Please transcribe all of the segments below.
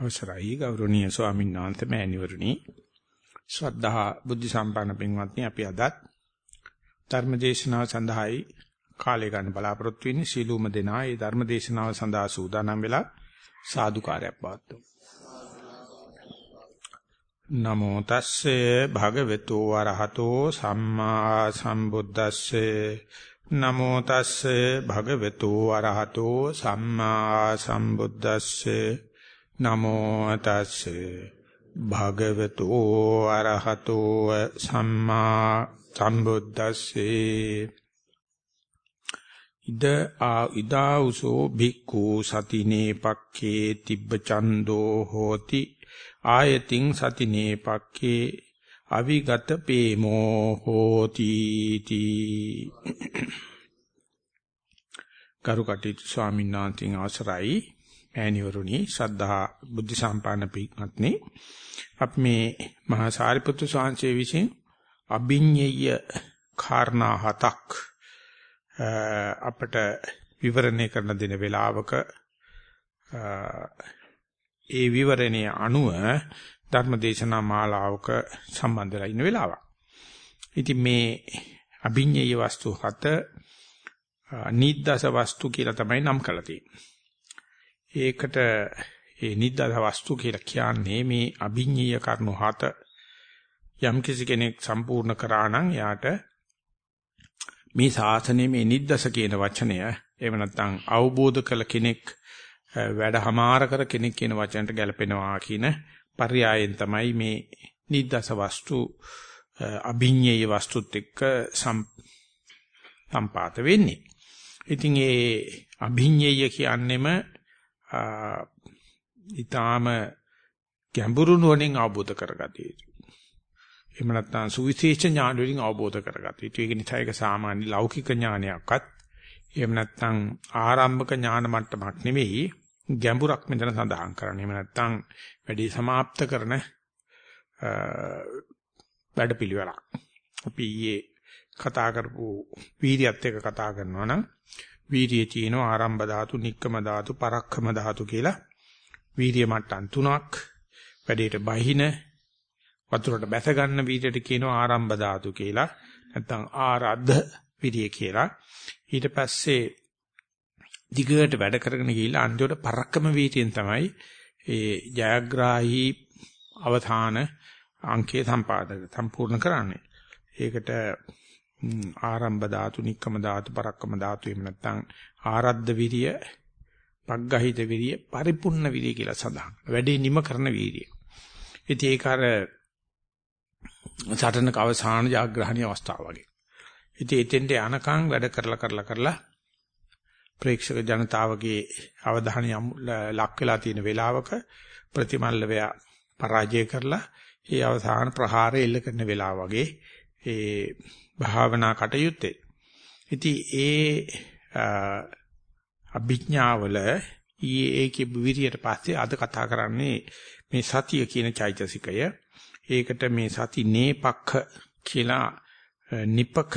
අවසරයි ගෞරවනීය ස්වාමීන් වහන්සේ මෑණිවරණි ශ්‍රද්ධා බුද්ධ සම්පන්න පින්වත්නි අපි අදත් ධර්ම දේශනාව සඳහායි කාලය ගන්න බලාපොරොත්තු වෙන්නේ. සීලූම දෙනා ඒ ධර්ම දේශනාව සඳහා සූදානම් වෙලා සාදුකාරයක් පවත්වමු. නමෝ තස්සේ භගවතු වරහතෝ සම්මා සම්බුද්දස්සේ. නමෝ තස්සේ භගවතු වරහතෝ සම්මා සම්බුද්දස්සේ. නමෝ තස්සේ භගවතු අරහතෝ සම්මා සම්බුද්දස්සේ. ඉද ආ ඉදාඋසෝ භික්ඛු සතිනේ පක්ඛේ තිබ්බ චන්தோ හෝති. ආයතින් සතිනේ පක්ඛේ අවිගත පේමෝ හෝති තී. කරුකටි ස්වාමීන් වහන්සේ අවසරයි. ඈනිවරුනි ශ්‍රද්ධා බුද්ධ සම්පන්න පිටත්නි අපි මේ මහා සාරිපුත්තු සාංශේ විසින් අභිඤ්ඤය කාරණා හතක් අපට විවරණය කරන දින වේලාවක ඒ විවරණයේ අනුව ධර්මදේශනා මාලාවක සම්බන්ධලා ඉන්න වෙලාවක්. ඉතින් මේ අභිඤ්ඤය වස්තු හත නිද්දස වස්තු කියලා තමයි නම් කරලා තියෙන්නේ. ඒකට ඒ නිද්දාස වස්තු කියලා කියන්නේ මේ අභිඤ්ඤීය කර්ණු හත යම් කිසි කෙනෙක් සම්පූර්ණ කරා නම් එයාට මේ ශාසනයේ මේ නිද්දස කියන වචනය එහෙම නැත්නම් අවබෝධ කළ කෙනෙක් වැඩහමාර කර කෙනෙක් කියන වචනට ගැලපෙනවා කියන පర్యాයෙන් තමයි මේ නිද්දස වස්තු අභිඤ්ඤේය වස්තුත් එක්ක සම්පාත වෙන්නේ. ඉතින් ඒ අභිඤ්ඤේය කියන්නෙම ඊටාම ගැඹුරු නුවණින් අවබෝධ කරගatiya යුතුයි. එහෙම නැත්නම් සුවිශේෂ ඥාන වලින් අවබෝධ කරගatiya යුතුයි. ඒක නිසා ඒක සාමාන්‍ය ලෞකික ඥානයක්වත් එහෙම නැත්නම් ආරම්භක ඥාන මට්ටමක් නෙවෙයි ගැඹුරක් මෙතන සඳහන් කරන්නේ. එහෙම නැත්නම් වැඩි සමාප්ත කරන වැඩපිළිවෙලක්. අපි ඊයේ කතා කරපු වීර්යයත් එක්ක කතා කරනවා නම් වීරියේ තියෙන ආරම්භ ධාතු, නික්කම ධාතු, පරක්කම ධාතු කියලා වීරිය මට්ටම් තුනක් වැඩේට බහින වතුරට බැස ගන්න වීරියට කියනවා ආරම්භ ධාතු කියලා. නැත්නම් ආරද්ධ විරිය කියලා. ඊට පස්සේ දිගට වැඩ කරගෙන ගිහිල්ලා අන්තිමට පරක්කම වීතියෙන් තමයි ඒ ජයග්‍රාහී අවධාන අංකේ සම්පාදක සම්පූර්ණ කරන්නේ. ඒකට ආරම්භ ධාතු, නික්කම ධාතු, පරක්කම ධාතු එහෙම නැත්නම් ආරද්ධ විරිය, පග්ගහිත විරිය, පරිපූර්ණ විරිය කියලා සඳහන්. වැඩේ නිම කරන විරිය. ඉතින් ඒක අර සටනක අවසාන ජාග්‍රහණීය අවස්ථාව වගේ. ඉතින් එතෙන්ට යනකම් වැඩ කරලා කරලා කරලා ප්‍රේක්ෂක ජනතාවගේ අවධානය ලක් වෙලා තියෙන වෙලාවක ප්‍රතිමල්ලවයා පරාජය කරලා ඒ අවසාන ප්‍රහාරය එල්ල කරන වෙලාව වගේ ඒ භාවනා කටයුත්තේ. ඉතින් ඒ අභිඥාවල ඊයේ ඒකේ විරියට පස්සේ අද කතා කරන්නේ මේ සතිය කියන චෛතසිකය. ඒකට මේ සති නේපක්ඛ කියලා නිපක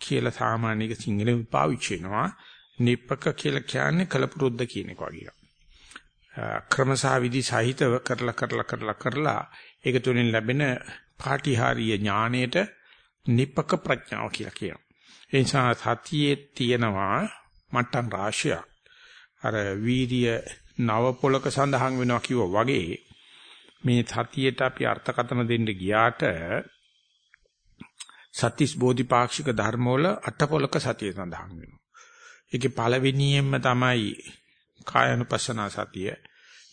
කියලා සාමාන්‍යක සිංහලෙන් පාවිච්චි වෙනවා. නිපක කියලා කියන්නේ කලපුරුද්ද කියන එක වගේ. ක්‍රමසා විදි සහිතව කරලා කරලා කරලා කරලා ඒක තුලින් ලැබෙන පාටිහාරීය ඥාණයට නිපක ප්‍රඥාව කියලා කියනවා. ඒ නිසා සතියේ තියෙනවා මට්ටම් රාශියක්. අර වීර්ය නව පොලක සඳහන් වෙනවා කිව්වා වගේ මේ සතියට අපි අර්ථකථන දෙන්න ගියාට සතිස් බෝධිපාක්ෂික ධර්ම වල අටපොලක සතිය සඳහන් වෙනවා. ඒකේ පළවෙනියෙන්ම තමයි කායानुපස්සනා සතිය,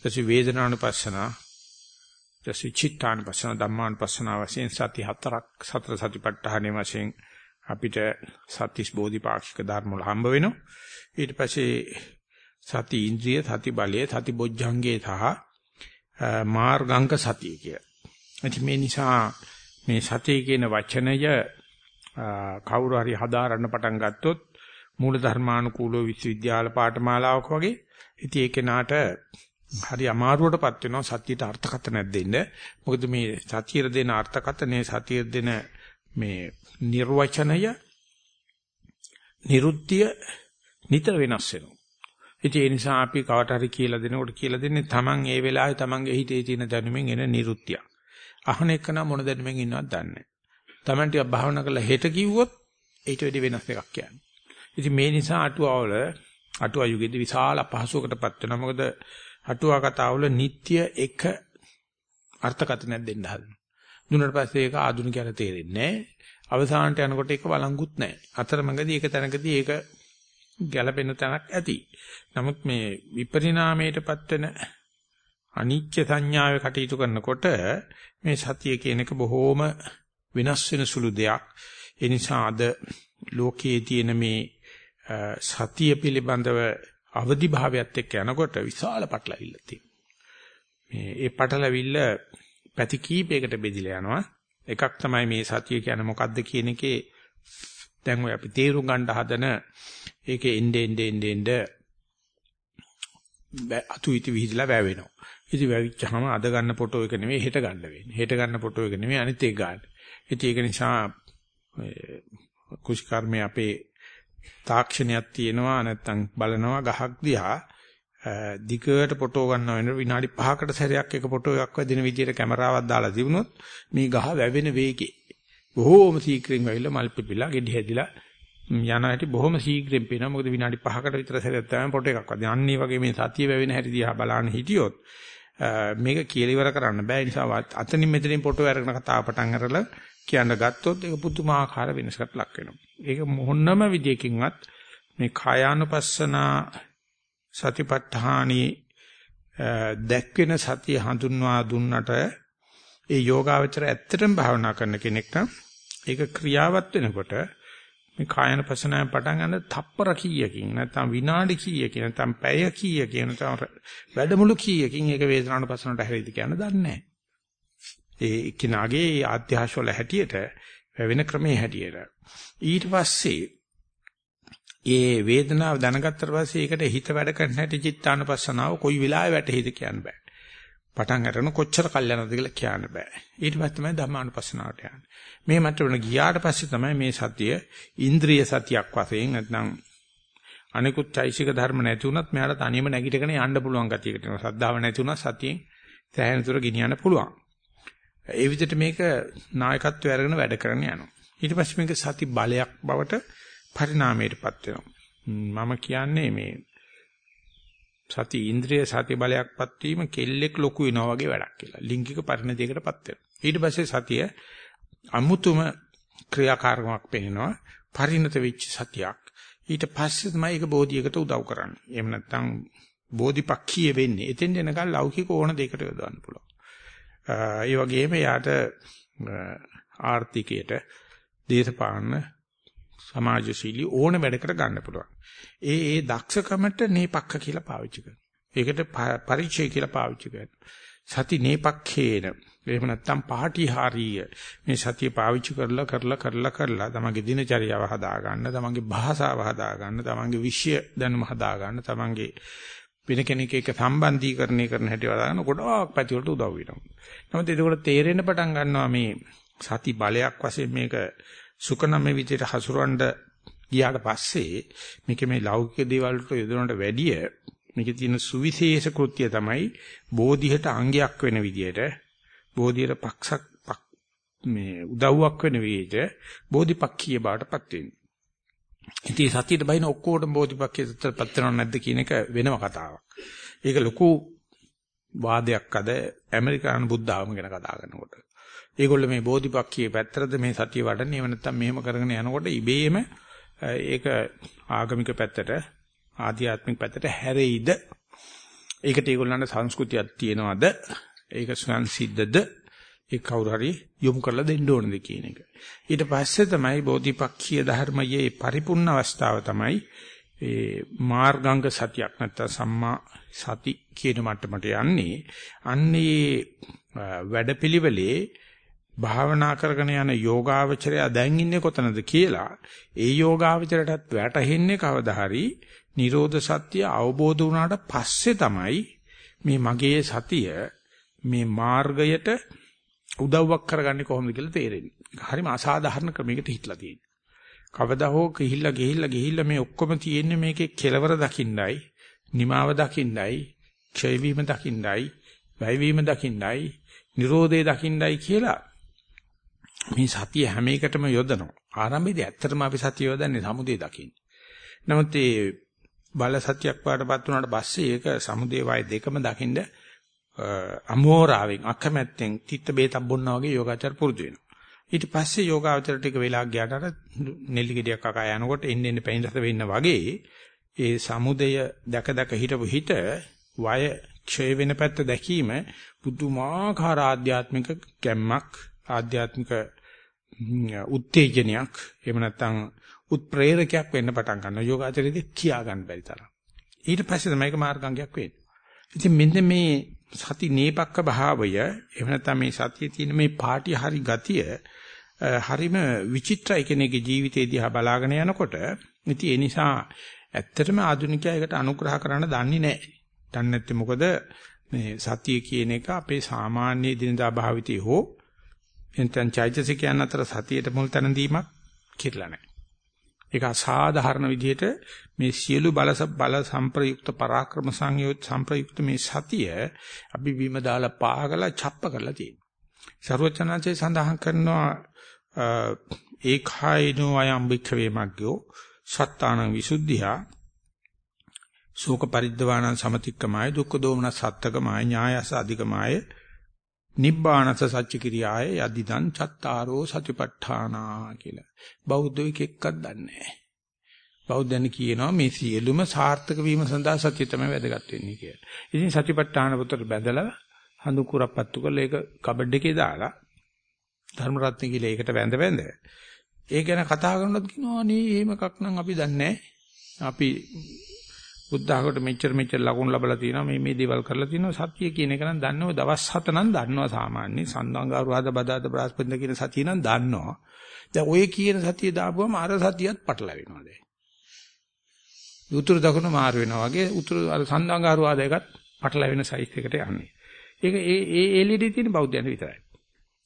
ඊට වේදනානුපස්සනා, ඊට චිත්තානුපස්සනා, ධම්මානුපස්සනා වශයෙන් සති හතරක් සතර සතිපට්ඨානෙ වශයෙන් අපිට සතිස් බෝධිපාක්ෂික ධර්ම වල හම්බ වෙනවා. ඊට පස්සේ සති ඉන්ද්‍රිය, සති බලය, සති බොජ්ජංගේ සහ මාර්ගාංග සතිය කිය. ඉතින් මේ නිසා මේ සතිය කියන වචනය කවුරු හරි හදාරන්න පටන් ගත්තොත් මූල ධර්මානුකූලව විශ්වවිද්‍යාල පාඨමාලාවක් වගේ ඉතින් ඒක නාට හරි අමාරුවටපත් වෙනවා සතියට අර්ථකථනයක් දෙන්න. මොකද මේ සතියේ දෙන අර්ථකථනයේ සතියේ දෙන මේ නිර්වචනය නිරුද්ධිය නිතර වෙනස් වෙනවා. ඉතින් ඒ නිසා අපි කවට හරි කියලා දෙනකොට කියලා දෙන්නේ Taman ඒ වෙලාවේ Tamanගේ හිතේ තියෙන දැනුමින් එන නිරුත්තිය. අහන එක නම් මොන දැනුමින් ඉන්නවද දන්නේ නැහැ. Taman ටික භාවනා කරලා හෙට කිව්වොත් ඊට වෙඩි වෙනස් එකක් කියන්නේ. ඉතින් මේ නිසා අටුවාවල අටුවා යුගයේදී විශාල අපහසුවකටපත් වෙනවා. මොකද අටුවා කතාවල නিত্য එක අර්ථකථනයක් දෙන්න හදනවා. දුන්නාට පස්සේ ඒක ආධුනිකයන්ට තේරෙන්නේ නැහැ. අවසානට යනකොට ඒක වළංගුත් නැහැ. අතරමඟදී ඒක තැනකදී ඒක ගැළපෙන තැනක් ඇති. නමුත් මේ විපරිණාමයටපත් වෙන අනිත්‍ය සංඥාවේ කටයුතු කරනකොට මේ සතිය කියන එක බොහෝම වෙනස් වෙන සුළු දෙයක්. ඒ නිසා අද ලෝකයේ තියෙන මේ සතිය පිළිබඳව අවදි භාවයත් එක්ක යනකොට විශාල පටලවිල්ල තියෙනවා. මේ ඒ පටලවිල්ල පැති කීපයකට බෙදිලා යනවා. එකක් තමයි මේ සතිය කියන්නේ මොකද්ද කියන එකේ දැන් ඔය අපි තේරුම් ගන්න හදන ඒකේ එnde ende ende ende අතු ඉති විහිදලා වැවෙනවා. ඉතින් වැවිච්චාම අද ගන්න ෆොටෝ එක නෙමෙයි හෙට ගන්න වෙන්නේ. හෙට ගන්න ෆොටෝ එක නෙමෙයි අනිත් එක ගන්න. ඉතින් ඒක නිසා කුෂ්කර්මයේ අපේ තාක්ෂණයක් තියෙනවා නැත්තම් බලනවා ගහක් දිහා දිගට ෆොටෝ ගන්න වෙන විනාඩි 5කට සැරයක් එක ෆොටෝ එකක් වදින විදියට කැමරාවක් දාලා තිබුණොත් මේ ගහ වැවෙන වේගේ බොහෝම ශීක්‍රයෙන් වැවිලා මල් පිපිලා ගෙඩි හැදිලා යන හැටි බොහොම ශීක්‍රයෙන් පේනවා මොකද විනාඩි 5කට විතර සැරයක් තමයි ෆොටෝ එකක් වදින. අන්න ඒ වගේ මේ සතිය වැවෙන හැටි දිහා බලන්න හිටියොත් මේක කියලා ඉවර කරන්න බෑ. ඒ නිසා අතනින් මෙතනින් ෆොටෝ අරගෙන කතාව පටන් අරලා කියන්න ගත්තොත් ඒක පුදුමාකාර වෙනසකට ලක් වෙනවා. ඒක මොහොන්නම විදියකින්වත් මේ කායානුපස්සනා සතිපට්ඨානී දැක්වෙන සතිය හඳුන්වා දුන්නට ඒ යෝගාවචර ඇත්තටම භාවනා කරන කෙනෙක් නම් ඒක ක්‍රියාවත් වෙනකොට මේ කායන පසනාවෙන් පටන් ගන්න තප්පර කීයකින් නැත්නම් විනාඩි කීයකින් නැත්නම් පැය කීයකින් නැත්නම් වැඩමුළු කීයකින් ඒක වේදනාන පසනට හැරෙයිද කියන දන්නේ නැහැ. ඒ කිනාගේ ආත්‍යහාශ වල හැටියට වෙන ක්‍රමයේ හැටියට ඊට පස්සේ ඒ වේදනාව දැනගත්තට පස්සේ ඒකට හිත වැඩ කරන හැටි චිත්තානුපස්සනාව කොයි වෙලාවෙ වැටෙයිද කියන්න බෑ. පටන් අරගෙන කොච්චර කල් යනවද කියලා කියන්න බෑ. ඊට පස්සේ තමයි ධම්මානුපස්සනාවට යන්නේ. මේ මට්ටමට ගියාට පස්සේ තමයි මේ සතිය ඉන්ද්‍රිය සතියක් වශයෙන් නැත්නම් අනිකුත් චෛසික ධර්ම නැති වුණත් මෙයාට තනියම නැගිටගෙන යන්න පුළුවන් ගතියකට එනවා. සද්ධාව නැති වුණත් සතියෙන් සෑහෙන දුර ගෙනියන්න පුළුවන්. ඒ විදිහට මේක නායකත්වය අරගෙන වැඩ කරන්න යනවා. ඊට පස්සේ මේක සති බලයක් බවට පරිණාමයටපත් වෙනවා. මම කියන්නේ මේ සති ඉන්ද්‍රිය සති බලයක්පත් වීම කෙල්ලෙක් ලොකු වෙනවා වගේ වැඩක් කියලා. ලිංගික පරිණතියකටපත් වෙනවා. ඊට පස්සේ සතිය අමුතුම ක්‍රියාකාරකමක් පෙන්නනවා. පරිණත වෙච්ච සතියක්. ඊට පස්සේ තමයි ඒක බෝධියකට උදව් කරන්නේ. එහෙම නැත්නම් බෝධිපක්ඛීය වෙන්නේ. එතෙන් එනකල් ලෞකික ඕන දෙයකට යොදවන්න පුළුවන්. ඒ වගේම යාට ආර්ථිකයට දේශපාලන සමාජශීලී ඕන වැඩකට ගන්න පුළුවන්. ඒ ඒ දක්ෂකමට නේපක්ඛ කියලා පාවිච්චි කරනවා. ඒකට පරිචය කියලා පාවිච්චි කරනවා. සති නේපක්ඛේන එහෙම නැත්නම් පාටිහාරීය මේ සතිය පාවිච්චි කරලා කරලා කරලා කරලා තමන්ගේ දිනචරියාව හදා ගන්න, තමන්ගේ භාෂාව හදා ගන්න, තමන්ගේ විෂය දැනුම හදා ගන්න, තමන්ගේ වෙන කෙනෙක් එක්ක සම්බන්ධීකරණය කරන හැටි වලන ගොඩාක් පැති වලට උදව් වෙනවා. නමුත් ඒකට තේරෙන්න පටන් ගන්නවා මේ සති බලයක් වශයෙන් මේක සුකනම විදිහට හසුරවන්න ගියාට පස්සේ මේක මේ ලෞකික දේවල් වලට යොදවනට වැඩිය මේකේ තියෙන සුවිශේෂ කෘත්‍ය තමයි බෝධියට අංගයක් වෙන විදිහට බෝධියට පක්ෂක් මේ උදව්වක් වෙන විදිහට බෝධිපක්ඛීය බාටපත් වෙන්නේ. ඉතින් සතියට බයින ඔක්කොටම බෝධිපක්ඛීයටපත් වෙනව නැද්ද කියන එක වෙනම කතාවක්. ඒක ලොකු වාදයක් අද ඇමරිකානු බුද්ධ ආගම ගැන කතා කරනකොට. ඒගොල්ලෝ මේ බෝධිපක්ඛියේ පැත්තටද මේ සතිය වඩන්නේ එහෙම නැත්නම් මෙහෙම කරගෙන යනකොට ඉබේම ඒක ආගමික පැත්තට ආධ්‍යාත්මික පැත්තට හැරෙයිද ඒකට ඒගොල්ලන්ට සංස්කෘතියක් තියනවාද ඒක සංසිද්ධද ඒ කවුරු හරි යොමු කරලා දෙන්න ඕනද කියන එක. ඊට පස්සේ තමයි බෝධිපක්ඛීය ධර්මයේ පරිපූර්ණ අවස්ථාව තමයි ඒ මාර්ගාංග සතියක් නැත්නම් සම්මා සති කියන මට්ටමට යන්නේ. අන්නේ වැඩපිළිවෙලේ භාවනා කරගෙන යන යෝගාවචරය දැන් ඉන්නේ කොතනද කියලා. ඒ යෝගාවචරයටත් වැටහෙන්නේ කවදා හරි Nirodha Satya අවබෝධ වුණාට පස්සේ තමයි මේ මගේ සතිය මේ මාර්ගයට උදව්වක් කරගන්නේ කොහොමද කියලා තේරෙන්නේ. හරිම අසාධාරණ ක්‍රමයකට හිටලා තියෙන්නේ. කවදා හෝ ගිහිල්ලා ගිහිල්ලා ගිහිල්ලා මේ ඔක්කොම තියෙන්නේ මේකේ කෙලවර දකින්නයි නිමාව දකින්නයි, ක්ෂය වීම දකින්නයි, වැය වීම දකින්නයි, Nirodhe දකින්නයි කියලා මේ සතිය හැම එකටම යොදනවා. ආරම්භයේදී ඇත්තටම අපි සතිය යොදන්නේ සමුදේ දකින්න. නමුත් ඒ බල සතියක් පාටපත් වුණාට පස්සේ ඒක සමුදේ වය දෙකම දකින්න අමෝරාවෙන් අකමැත්තෙන් තිත්ත බේතක් බොන්නා වගේ යෝගාචර පුරුදු වෙනවා. ඊට පස්සේ යෝගාචර ටික වෙලා ගියාට අර නෙල්ලි ගෙඩියක් කකා යනකොට එන්න එන්න පැණි රස වෙන්න වගේ ඒ සමුදය දැක දැක හිටපු හිත වය ක්ෂය වෙන පැත්ත දැකීම පුදුමාකාර ආධ්‍යාත්මික ගැම්මක් ආධ්‍යාත්මික උත්තේජනයක් එහෙම නැත්නම් උත්ප්‍රේරකයක් වෙන්න පටන් ගන්නවා. යෝගාචරයේදී කියා ගන්න බැරි තරම්. ඊට පස්සේ තමයි ඒක මාර්ගාංගයක් වෙන්නේ. ඉතින් මෙන්න මේ සති නේපක්ක භාවය එහෙම නැත්නම් මේ සතියේ තියෙන මේ පාටි හරි ගතිය හරිම විචිත්‍රයි කෙනෙකුගේ ජීවිතේ දිහා බලාගෙන යනකොට ඉතින් ඒ නිසා ඇත්තටම ආධුනිකයා ඒකට අනුග්‍රහ කරන්න දන්නේ නැහැ. දන්නේ නැත්තේ මොකද මේ සතිය කියන එක අපේ සාමාන්‍ය දිනදා භාවිතයේ හෝ එතෙන් චෛතසිකයන් අතර සතියට මුල් තැන දීමක් කිරලා නැහැ. ඒක අසාධාරණ විදිහට මේ සියලු බල බල සංප්‍රයුක්ත පරාක්‍රම සංයෝත් සංප්‍රයුක්ත මේ සතිය අපි බිම දාලා පාගලා ڇප්ප කරලා තියෙනවා. ਸਰවචනාචේ සඳහන් කරනවා ඒඛායිනෝ අයම් භික්ඛවේ මග්ගෝ සත්තාන විසුද්ධියා ශෝක පරිද්දවාණං සමතික්කමාය දුක්ඛ දෝමන සත්තකමාය ඥායස අධිකමාය නිබ්බානස සච්ච කිරියාය යදිදං චත්තාරෝ සතිපට්ඨානා කියලා. බෞද්ධ එක්කක් දන්නේ බෞද්ධයන් කියනවා මේ සියලුම සාර්ථක වීම සඳහා සතිය තමයි වැදගත් වෙන්නේ කියලා. ඉතින් සතිපට්ඨාන පොතට බැඳලා හඳු කුරක් පත්තු කරලා ඒක කබඩ් එකේ දාලා ධර්ම රත්න කියලා ඒකට වැඳ වැඳ ඒ ගැන කතා කරනකොට කියනවා අනේ එහෙම එකක් නම් අපි දන්නේ අපි බුද්ධහකට මෙච්චර මෙච්චර ලකුණු ලැබලා තියෙනවා මේ මේ දේවල් කරලා තියෙනවා සතිය කියන එක නම් දන්නව. දවස් 7 නම් දන්නවා සාමාන්‍ය සන්දංගාරු හද බදාද බ්‍රහස්පති කියන සතිය නම් දන්නවා. දැන් ඔය කියන සතිය දාපුවම අර සතියත් පටලවෙනවා දැන්. උතුරු දකුණු මාරු වෙනවා වගේ උතුරු අර සන්දංගාරු ආදයකත් පටලවෙන සයිස් එකට යන්නේ. ඒක ඒ ඒ එල්ඊඩි තියෙන බෞද්ධයන් විතරයි.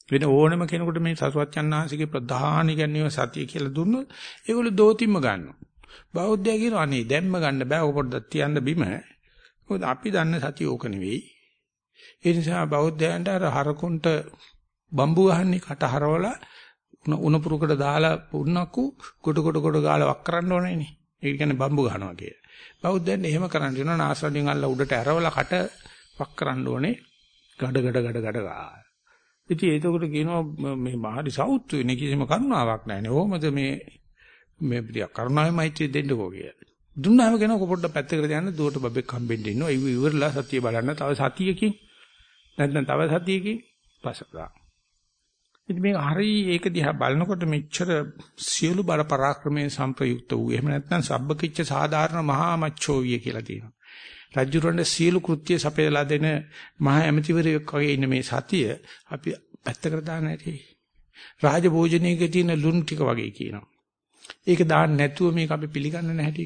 වෙන ඕනම කෙනෙකුට මේ සසුවච්චන්හන්සේගේ ප්‍රධාන ඉගැන්වීම සතිය කියලා දුන්නොත් ඒගොල්ලෝ දෝතිම්ම ගන්නවා. බෞද්ධය කියනවා අනේ දැම්ම ගන්න බෑ ඔක පොඩ්ඩක් තියන්න බිම. මොකද අපි දන්න සතිය ඕක නෙවෙයි. ඒ නිසා බෞද්ධයන්ට අර හරකුන්ට බම්බු ගහන්නේ කට හරවලා උණ පුරුකට දාලා පුන්නක්කු කොට කොට කොට ගාලා වක් කරන්න ඕනේනේ. ඒක කියන්නේ බම්බු ගහනවා කිය. බෞද්ධයන් එහෙම කරන්න වෙනවා නාසවලින් අල්ල උඩට ඇරවලා කට වක් කරන්න ඕනේ. ගඩ ගඩ ගඩ ගඩ ගා. ඉතින් ඒකට කියනවා මේ මහරි සෞත්තු වෙන කිසිම කරුණාවක් නැහැ නේ. ඕමද මේ මේ ප්‍රිය කරුණාවේ මෛත්‍රිය දෙන්නකෝ කියලා. දුන්නාම කෙනෙක් පොඩ්ඩක් පැත්තකට යන්න දුවට බබෙක් හම්බෙන්න ඉන්නවා. ඒ ඉවරලා සතිය බලන්න තව සතියකින් නැත්නම් තව සතියකින් පස්සලා. ඉතින් මේක හරි ඒක දිහා බලනකොට මෙච්චර සියලු බල පරාක්‍රමයේ සංප්‍රයුක්ත වූ එහෙම නැත්නම් සබ්බකිච්ච සාධාරණ මහා මච්ඡෝවිය කියලා තියෙනවා. රජුරන්ගේ සීල කෘත්‍ය සපයලා දෙන මහා ඇමතිවරයෙක් වගේ ඉන්න මේ සතිය අපි පැත්තකට දාන්න ඇති. රාජභෝජනයක තියෙන ලුණු ටික වගේ කියනවා. ඒක දාන්න නැතුව මේක අපි පිළිගන්නේ නැහැටි.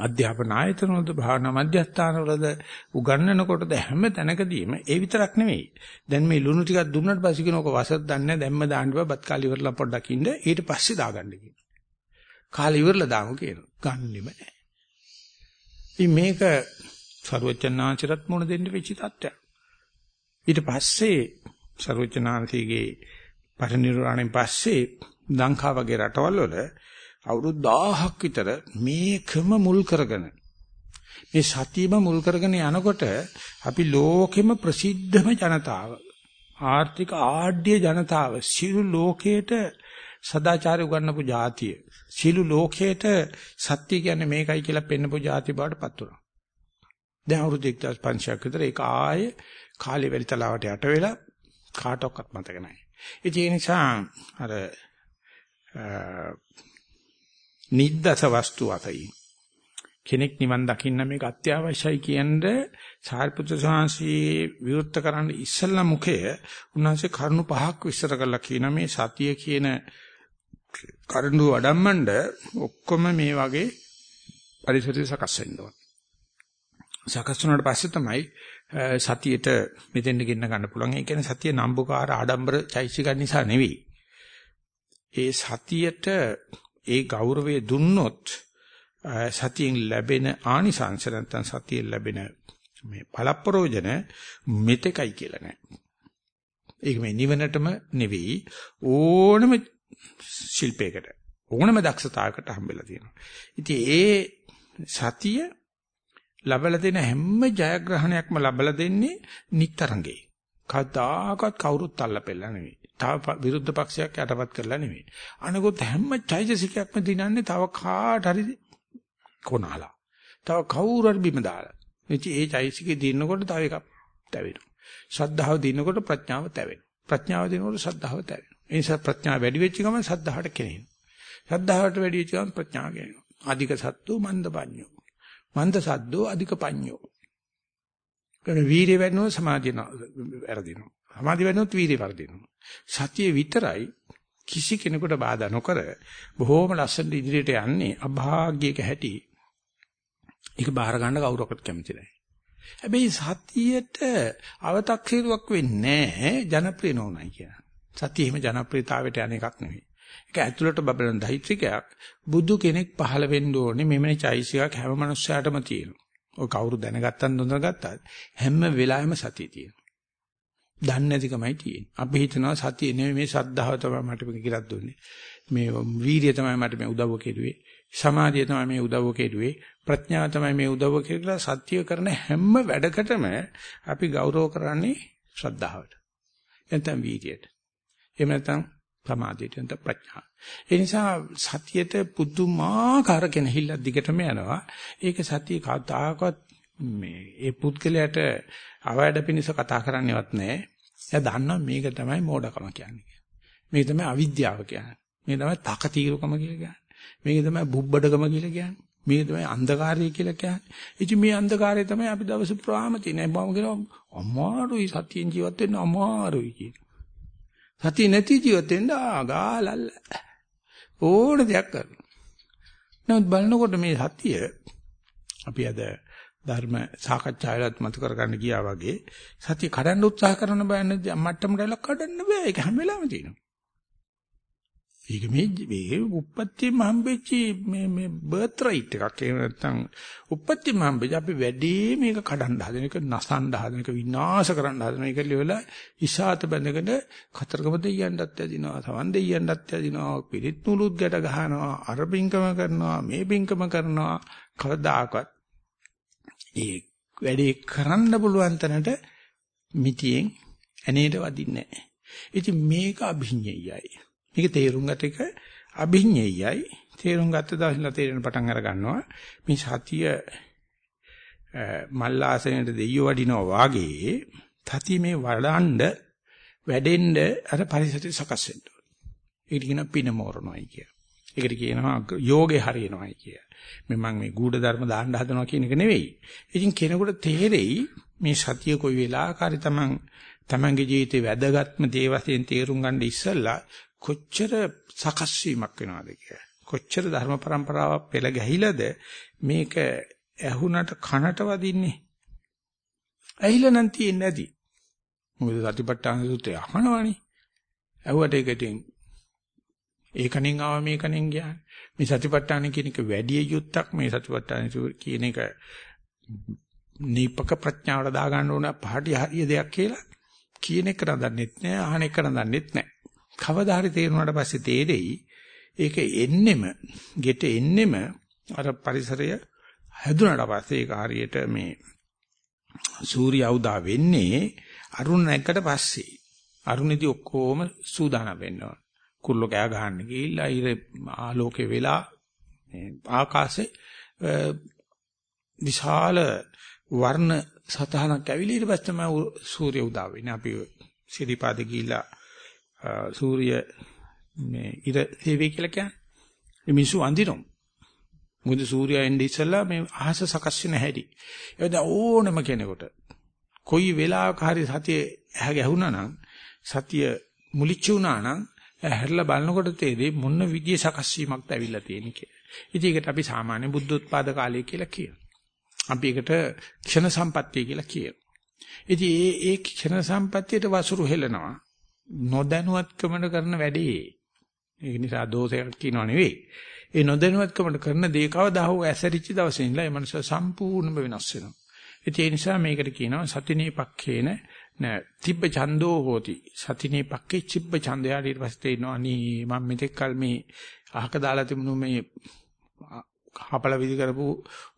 අධ්‍යාපන ආයතන වලද භාවනා මධ්‍යස්ථාන වලද උගන්වනකොටද හැම තැනකදීම ඒ විතරක් නෙවෙයි. දැන් මේ ලුණු ටිකක් දුන්නට පස්සේ කියනකො වසත් දන්නේ දැම්ම දාන්න බෑ බත් කාලි ඉවරලා පොඩ්ඩක් ඉන්න ඊට පස්සේ දාගන්න කියනවා. කාලි ඉවරලා දාමු කියනවා. ගන්නෙම නැහැ. ඉතින් මේක සරුවචනාංශරත් මොන දෙන්න වෙච්ච තත්ත්වයක්. ඊට පස්සේ සරුවචනාංශයේ පරිනිර්වාණයෙන් පස්සේ ලංකාව වගේ රටවල් වල අවුරුදු 1000ක් විතර මේකම මුල් කරගෙන මේ සතියම මුල් කරගෙන යනකොට අපි ලෝකෙම ප්‍රසිද්ධම ජනතාව ආර්ථික ආඩ්‍ය ජනතාව සියලු ලෝකයට සදාචාරය උගන්වපු જાතිය. සීළු ලෝකයට සත්‍ය කියන්නේ මේකයි කියලා පෙන්නපු જાති බවට පත් වුණා. දැන් අවුරුදු 1500ක් විතර ඒක ආයේ කාලේ වෙලිතලාවට යට වෙලා කාටවත් මතක නැහැ. ඒ නිසා අර නිද්දස වස්තු අතයි කෙනෙක් නිවන් දකින්න මේක අත්‍යවශ්‍යයි කියන්නේ සාරිපුත්‍ර ස්වාමීන් විවෘත කරන්න ඉස්සල්ලා මුඛය උන්වහන්සේ කරුණු පහක් විස්තර කරලා කියන මේ සතිය කියන කරඬු වඩම්මණ්ඩ ඔක්කොම මේ වගේ පරිසරය සකස් වෙන්න ඕන. සකස් වුණාට පස්සේ තමයි සතියේට මෙතෙන්ට ගෙන්න ගන්න පුළුවන්. ඒ කියන්නේ සතිය නම්බුකාර ආඩම්බර චෛසික නිසා නෙවෙයි. ඒ සතියට ඒ ගෞරවය දුන්නොත් සතියෙන් ලැබෙන ආනිසංස නැත්නම් සතියෙන් ලැබෙන මේ පළප්‍රෝජන මෙතෙකයි කියලා නෑ. ඒක මේ නිවනටම නෙවෙයි ඕනම ශිල්පයකට ඕනම දක්ෂතාවයකට හම්බෙලා තියෙනවා. ඉතින් ඒ සතිය ලබලා දෙන හැම ජයග්‍රහණයක්ම ලබලා දෙන්නේ නිතරංගේ. කවදාකවත් කවුරුත් අල්ලපෙලා නෙවෙයි. තව විරුද්ධ පක්ෂයක් යටපත් කරලා නෙවෙයි. අනිකුත් හැම චෛතසිකයක්ම දිනන්නේ තව කාට හරි කොනාලා. තව කවුරු හරි බිම දාලා. එචි ඒ චෛතසිකේ දිනනකොට තව එකක් තැවෙනවා. ශ්‍රද්ධාව දිනනකොට ප්‍රඥාව තැවෙනවා. ප්‍රඥාව දිනනකොට ශ්‍රද්ධාව තැවෙනවා. ඒ නිසා ප්‍රඥාව වැඩි වෙච්ච ගමන් ශ්‍රද්ධාවට කෙනෙනවා. ශ්‍රද්ධාවට වැඩි වෙච්ච ගමන් ප්‍රඥාව කෙනෙනවා. අධික සත්තු මන්ද පඤ්ඤෝ. මන්ද සද්දෝ අධික පඤ්ඤෝ. කියන්නේ වීරිය වැඩනොත් සමාධිය වැරදිනවා. සමාධිය වැඩනොත් වීරිය වර්ධිනවා. සතිය විතරයි කිසි කෙනෙකුට බාධා නොකර බොහෝම ලස්සනට ඉදිරියට යන්නේ අභාග්‍යයක හැටි. ඒක බාර ගන්න කවුරක්වත් කැමති නැහැ. හැබැයි සතියට අව탁සීරුවක් වෙන්නේ නැහැ ජනප්‍රිය නොවනයි කියන. සතිය එහෙම ජනප්‍රියතාවයට යන එකක් නෙවෙයි. ඒක ඇතුළට බබලන දෛත්‍රිකයක් බුදු කෙනෙක් පහළ වෙන්න ඕනේ මෙමෙනේ චෛසිකයක් හැම මනුස්සයාටම තියෙනවා. ඔය කවුරු දැනගත්තත් නොදැනගත්තත් හැම වෙලාවෙම සතිය තියෙනවා. දන්නේ නැතිකමයි තියෙන්නේ. අපි හිතනවා සතිය නෙමෙයි මේ සද්ධාව තමයි මට මේක කියලා දුන්නේ. මේ වීරිය තමයි මට මේ උදව්ව කෙරුවේ. සමාධිය තමයි මේ උදව්ව කෙරුවේ. ප්‍රඥාව තමයි මේ උදව්ව කියලා සත්‍ය කරන හැම වැඩකටම අපි ගෞරව කරන්නේ ශ්‍රද්ධාවට. එතන වීර්යයට. එහෙම නැත්නම් සමාධියට නැත්නම් ප්‍රඥාව. ඒ නිසා සතියට පුදුමාකාර කෙනහිල්ල දිගටම යනවා. ඒක සතිය කවදාකවත් මේ ඒ පුද්ගලයාට අවඩ පිනිස කතා කරන්නේවත් නැහැ. එයා දන්නවා මේක තමයි මෝඩකම කියන්නේ. මේක තමයි අවිද්‍යාව කියන්නේ. මේක තමයි තකතිරුකම කියලා කියන්නේ. මේක තමයි බුබ්බඩකම කියලා කියන්නේ. මේක තමයි අන්ධකාරය කියලා කියන්නේ. ඉතින් මේ අන්ධකාරය තමයි අපි දවස් පුරාම තියෙන්නේ. මම කියනවා අමාරුයි සතියෙන් ජීවත් වෙන්න අමාරුයි කියලා. සතිය නැති ජීවත් වෙන්න ආගාලල්ල. ඕන දෙයක් කරනවා. නමුත් බලනකොට මේ සතිය අපි අද ධර්ම සාකච්ඡාවලත් මතු කරගන්න ගියා වගේ සතිය කඩන්න උත්සාහ කරන බය නැද්ද මට්ටමට කඩන්න බෑ ඒක හැම වෙලාවෙම තියෙනවා. ඒක මේ මේ උපත්තියම හම්බෙච්චි මේ මේ බර්ත් රයිට් එකක් එහෙම නැත්නම් උපත්තියම හම්බෙච්ච අපි වැඩි මේක කඩන්න හදන එක නසන්න හදන එක විනාශ කරන්න හදන එක ලියවලා ඉසాత බඳගෙන කතරගම දෙයියන්ටත් ඇදිනවා සවන් දෙයියන්ටත් ඇදිනවා පිරිත් නුලුත් ගැට ගහනවා අර බින්කම කරනවා මේ බින්කම කරනවා කවදාකවත් ඒ වැඩේ කරන්න පුළුවන් තැනට මිතියෙන් ඇනේට වදින්නේ නැහැ. ඉතින් මේක අභිඤ්ඤයයි. මේක තේරුම් ගත එක අභිඤ්ඤයයි. තේරුම් ගත්ත දවසලා තේරෙන පටන් අර ගන්නවා. මේ සතිය මල්ලාසනෙට දෙයියෝ වඩිනවා වාගේ තති මේ වඩන්න වැඩෙන්න අර පරිසරය සකස් වෙන්න ඕනේ. ඒකට කියන පිනමෝරණයි කිය. ඒකට කියනවා යෝගේ හරියනවායි කිය. මේ මම මේ ගුඪ ධර්ම දාන්න හදනවා කියන එක නෙවෙයි. ඉතින් කෙනෙකුට තේරෙයි මේ සතිය කොයි වෙලාවකරි තමන් තමන්ගේ ජීවිතේ වැදගත්ම දේ වශයෙන් තේරුම් ගන්න ඉස්සෙල්ලා කොච්චර සකස් වීමක් වෙනවද කියලා. කොච්චර ධර්ම પરම්පරාවක් පෙළ ගැහිලාද මේක ඇහුණට කනට වදින්නේ. ඇහිලා නම් තියෙන්නේ නැති. මොකද සතිපට්ඨාන සූත්‍රය අහනවනේ. ඇහුවට ඒකටින් ඒකණෙන් ආව මේකණෙන් ගියා. මේ සතිපට්ඨාන කියන එක වැඩි යුත්තක් මේ සතිපට්ඨාන කියන එක නීපක ප්‍රඥාවට දා ගන්න ඕන පහටි හරිය දෙයක් කියලා කියන එක නදන්නෙත් නෑ අහන එක නදන්නෙත් නෑ. කවදා හරි තේරුණාට පස්සේ තේරෙයි. ඒක එන්නෙම ගෙට එන්නෙම අර පරිසරය හැදුනට පස්සේ ඒක හරියට මේ සූර්ය උදා වෙන්නේ අරුණ නැග්ගට පස්සේ. අරුණේදී ඔක්කොම සූදානම් වෙනවා කුල්ල කෑ ගහන්න ගිහිල්ලා ඉර ආලෝකේ වෙලා මේ ආකාශේ විශාල වර්ණ සතහනක් ඇවිල්ලා ඊට පස්සේ තමයි සූර්ය උදා වෙන්නේ. අපි සිරිපාද ගිහිල්ලා සූර්ය මේ ඉර සේවය කියලා කියන්නේ. මේ මිනිස්සු අඳිනවා. මොකද සූර්යයා එන්නේ ඉස්සෙල්ලා මේ අහස සකස් වෙන හැටි. ඒක ඕනම කෙනෙකුට කොයි වෙලාවක හරි සතිය ඇහැ ගැහුණා නම් සතිය මුලිච්ච වුණා නම් හැරලා බලනකොට තේරෙයි මොන විදිය සකස් වීමක්ද ඇවිල්ලා තියෙන්නේ කියලා. ඉතින් ඒකට අපි සාමාන්‍ය බුද්ධෝත්පාද කාලය කියලා කියනවා. අපි ඒකට ක්ෂණ සම්පත්තිය කියලා කියනවා. ඉතින් ඒ ඒ ක්ෂණ සම්පත්තියට වසුරු හෙලනවා. නොදැනුවත්කමන කරන වැඩේ. ඒක නිසා දෝෂයක් කියනව නෙවෙයි. ඒ නොදැනුවත්කමට කරන දේ කවදා හෝ ඇසරිච්ච දවසේ ඉඳලා ඒ මනස සම්පූර්ණයෙන්ම වෙනස් වෙනවා. ඒ නිසා මේකට කියනවා සතිනේ පක්ඛේන නෑ තිබ්බ ඡන්தோ හෝති. සතිනේ පක්ඛේ චිබ්බ ඡන්දය ඊට පස්සේ තේිනවා අනේ මම මෙතෙක් කල මේ අහක දාලා තිබුණු මේ හපල විදි කරපු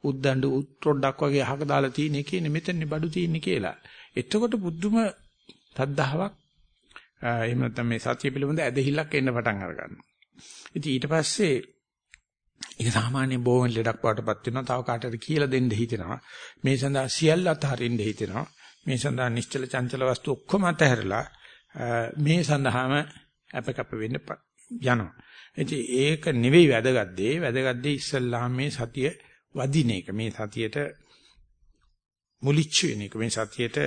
උද්දඬු උත්රොඩක් වගේ අහක දාලා තියෙන එකේ මෙතනනේ බඩු තියෙන්නේ කියලා. එතකොට බුද්ධම තද්දාවක් එහෙම නැත්නම් මේ සතිය පිළිබඳ ඇදහිල්ලක් එන්න පටන් අර ගන්නවා. ඉතින් ඊට පස්සේ ඒක සාමාන්‍ය බෝවන් ලෙඩක් වටපත් වෙනවා. තව කාටද කියලා දෙන්න හිතෙනවා. මේ සඳහා සියල්ල අතහරින්න හිතෙනවා. මේ සඳහා නිශ්චල චංචල වස්තු ඔක්කොම අතහැරලා මේ සඳහාම අපකප්ප වෙන්න යනවා. ඉතින් ඒක නෙවෙයි වැදගත් දේ. වැදගත් දේ ඉස්සල්ලාම මේ සතිය වදින එක. මේ සතියට මුලිච්ච වෙන එක. මේ සතියට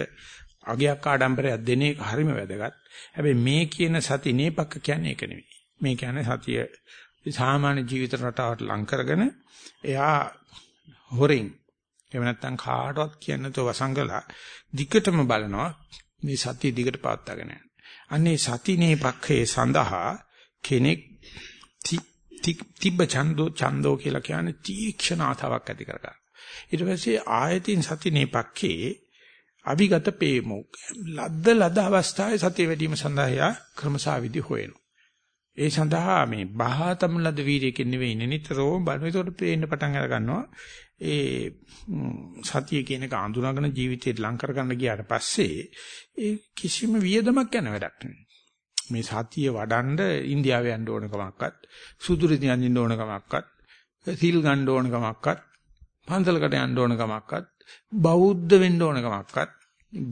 අගයක් ආඩම්බරයක් දෙන එක හරිම වැදගත්. හැබැයි මේ කියන සති නේපක්ක කියන්නේ ඒක නෙවෙයි. මේ කියන්නේ සතිය සාමාන්‍ය ජීවිත රටාවට ලං කරගෙන එයා හොරින් එහෙම නැත්නම් කාටවත් කියන්න තෝ වසංගලා දිගටම බලනවා මේ සතිය දිගට පවත්වාගෙන යන්න. අන්නේ සතිනේ පක්ඛේ සඳහා කෙනෙක් තිබ්බ ඡන්தோ ඡන්தோ කියලා කියන්නේ තීක්ෂණ ආතාවක් ඇති කරගන්න. ඊට පස්සේ ආයතින් සතිනේ පක්ඛේ අවිගත පේමෝ ලද්ද ලද අවස්ථාවේ සතිය වැඩිම සඳහා ක්‍රමසාවිදි හොයනවා. ඒ සඳහා මේ බහාතම ලද වීර්යයෙන් නෙවෙයි නිතරම බලන ඒකට පේන්න පටන් අර ගන්නවා. ඒ සතිය කියන එක අඳුනගෙන ජීවිතේට ලං කරගන්න ගියාට පස්සේ ඒ කිසිම වියදමක් යන වැඩක් නෙවෙයි. මේ සතිය වඩන්න ඉන්දියාවේ යන්න ඕන කමක්වත් සුදුරි දිනින්න ඕන කමක්වත් සීල් ගන්න ඕන කමක්වත් පන්සලකට යන්න ඕන කමක්වත් බෞද්ධ වෙන්න ඕන කමක්වත්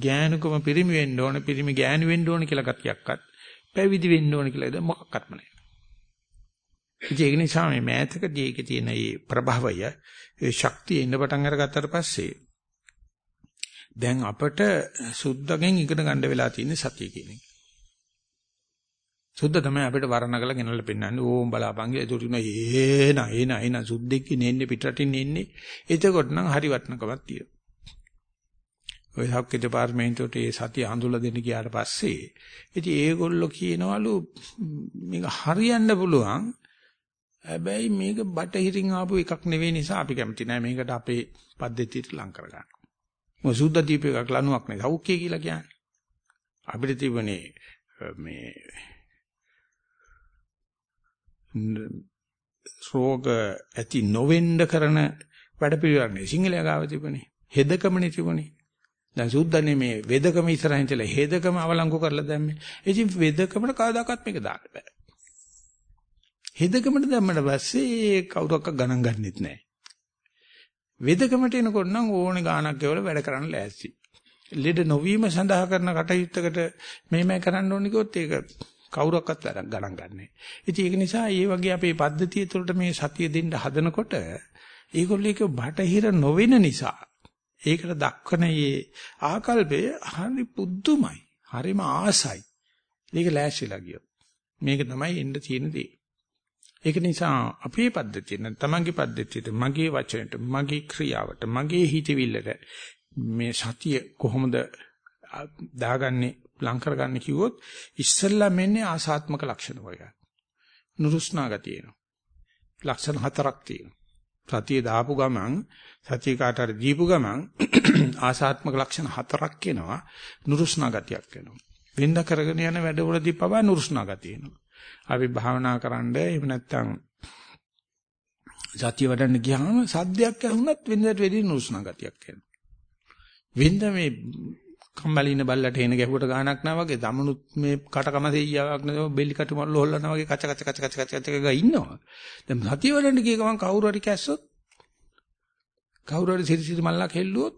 ගෑනුකම පිරිමි වෙන්න ඕන පිරිමි ගෑනු වෙන්න ඕන කියලා ගතියක්වත් පැවිදි වෙන්න ඕන කියලා මොකක්වත්ම නැහැ. ඒක නිසා මේ මෑතකදී ඒකේ තියෙන මේ ප්‍රභවය ඒ ශක්තිය එන්න පටන් අරගත්තට පස්සේ දැන් අපට සුද්ධගෙන් ඉගෙන ගන්න වෙලා තියෙන සතිය කියන එක. සුද්ධ තමයි අපිට වරණගල ගෙනල්ලා පෙන්නන්නේ ඕම් බලාපංගේ ඒකට උන ඒන ඒන ඒන සුද්ධෙක් ඉන්නේ පිටරටින් ඉන්නේ එතකොට නම් හරි වටනකමක් තියෙනවා. ඔය සෞඛ්‍ය දෙපාර්තමේන්තුවට ඒ සතිය හඳුල්ලා දෙන්න ගියාට පස්සේ ඉතින් ඒගොල්ලෝ කියනවලු මේක හරියන්න පුළුවන් හැබැයි මේක බටහිරින් ආපු එකක් නෙවෙයි නිසා අපි කැමති නෑ මේකට අපේ පද්ධතියට ලං කරගන්න. මොකද සුද්ධ දීපයක ලණුවක් නේ සෞඛ්‍ය කියලා කියන්නේ. අපිට තිබුණේ මේ රෝග ඇති නොවෙන්න කරන වැඩ පිළිවෙලනේ සිංහලයා ගාව තිබුණේ. හෙදකමනේ තිබුණේ. දැන් සුද්දන්නේ මේ වෙදකම ඉස්සරහින් තියලා හෙදකම අවලංගු කරලා දැම්මේ. ඉතින් වෙදකමට කවදාකවත් මේක දාන්න බෑ. හෙදකමට දැම්මට පස්සේ කවුරක්ක ගණන් ගන්නෙත් නෑ. වෙදකමට එනකොට නම් ඕනේ ගාණක් ගෙවල වැඩ කරන්න ලෑස්ති. ලෙඩ නොවීම සඳහා කරන කටයුත්තකට මෙහෙමයි කරන්න ඕනේ කිව්වොත් ඒක කවුරක්වත් වැඩක් ගණන් ගන්නෑ. ඉතින් ඒක නිසා මේ වගේ අපේ පද්ධතිය තුළට මේ සතිය දෙන්න හදනකොට ඒගොල්ලෝ ඒක බටහිර නොවෙන නිසා ඒකට දක්වන මේ ආකල්පය හරි පුදුමයි. හරිම ආසයි. මේක ලෑස්තිලා ගියොත්. මේක තමයි එන්න තියෙන දේ. ඒක නිසා අපේ පද්ධතිය නැත්නම් තමන්ගේ පද්ධතියට මගේ වචනයට මගේ ක්‍රියාවට මගේ හිතවිල්ලට මේ සතිය කොහොමද දාගන්නේ ලං කරගන්න කිව්වොත් ඉස්සෙල්ලා මෙන්නේ ආසාත්මක ලක්ෂණ වගේ. නුරුස්නා ගතිය එනවා. ලක්ෂණ හතරක් තියෙනවා. සතිය දාපු ගමන් සතිය කාට හරි දීපු ගමන් ආසාත්මක ලක්ෂණ හතරක් එනවා නුරුස්නා ගතියක් එනවා වෙනද කරගෙන යන වැඩවලදී පවා නුරුස්නා ගතිය එනවා අපි භාවනා කරන්න එහෙම නැත්නම් සතිය වඩන්න ගියාම සද්දයක් ඇහුණත් වෙනදට වෙඩි නුරුස්නා ගතියක් එනවා වෙනද මේ කම්මැලින බල්ලට එන ගැහුවට ගානක් නා වගේ දමනුත් මේ කටකම දෙයියාවක් නේද බෙලි කටු මල්ල හොල්ලනවා වගේ කච කච කච කච කච කච ගා ඉන්නවා දැන් සතිය වඩන්න ගිය ගමන් කවුරු හරි කැස්සොත් කවුරු හරි සිරිසිරි මල්ලක් හෙල්ලුවොත්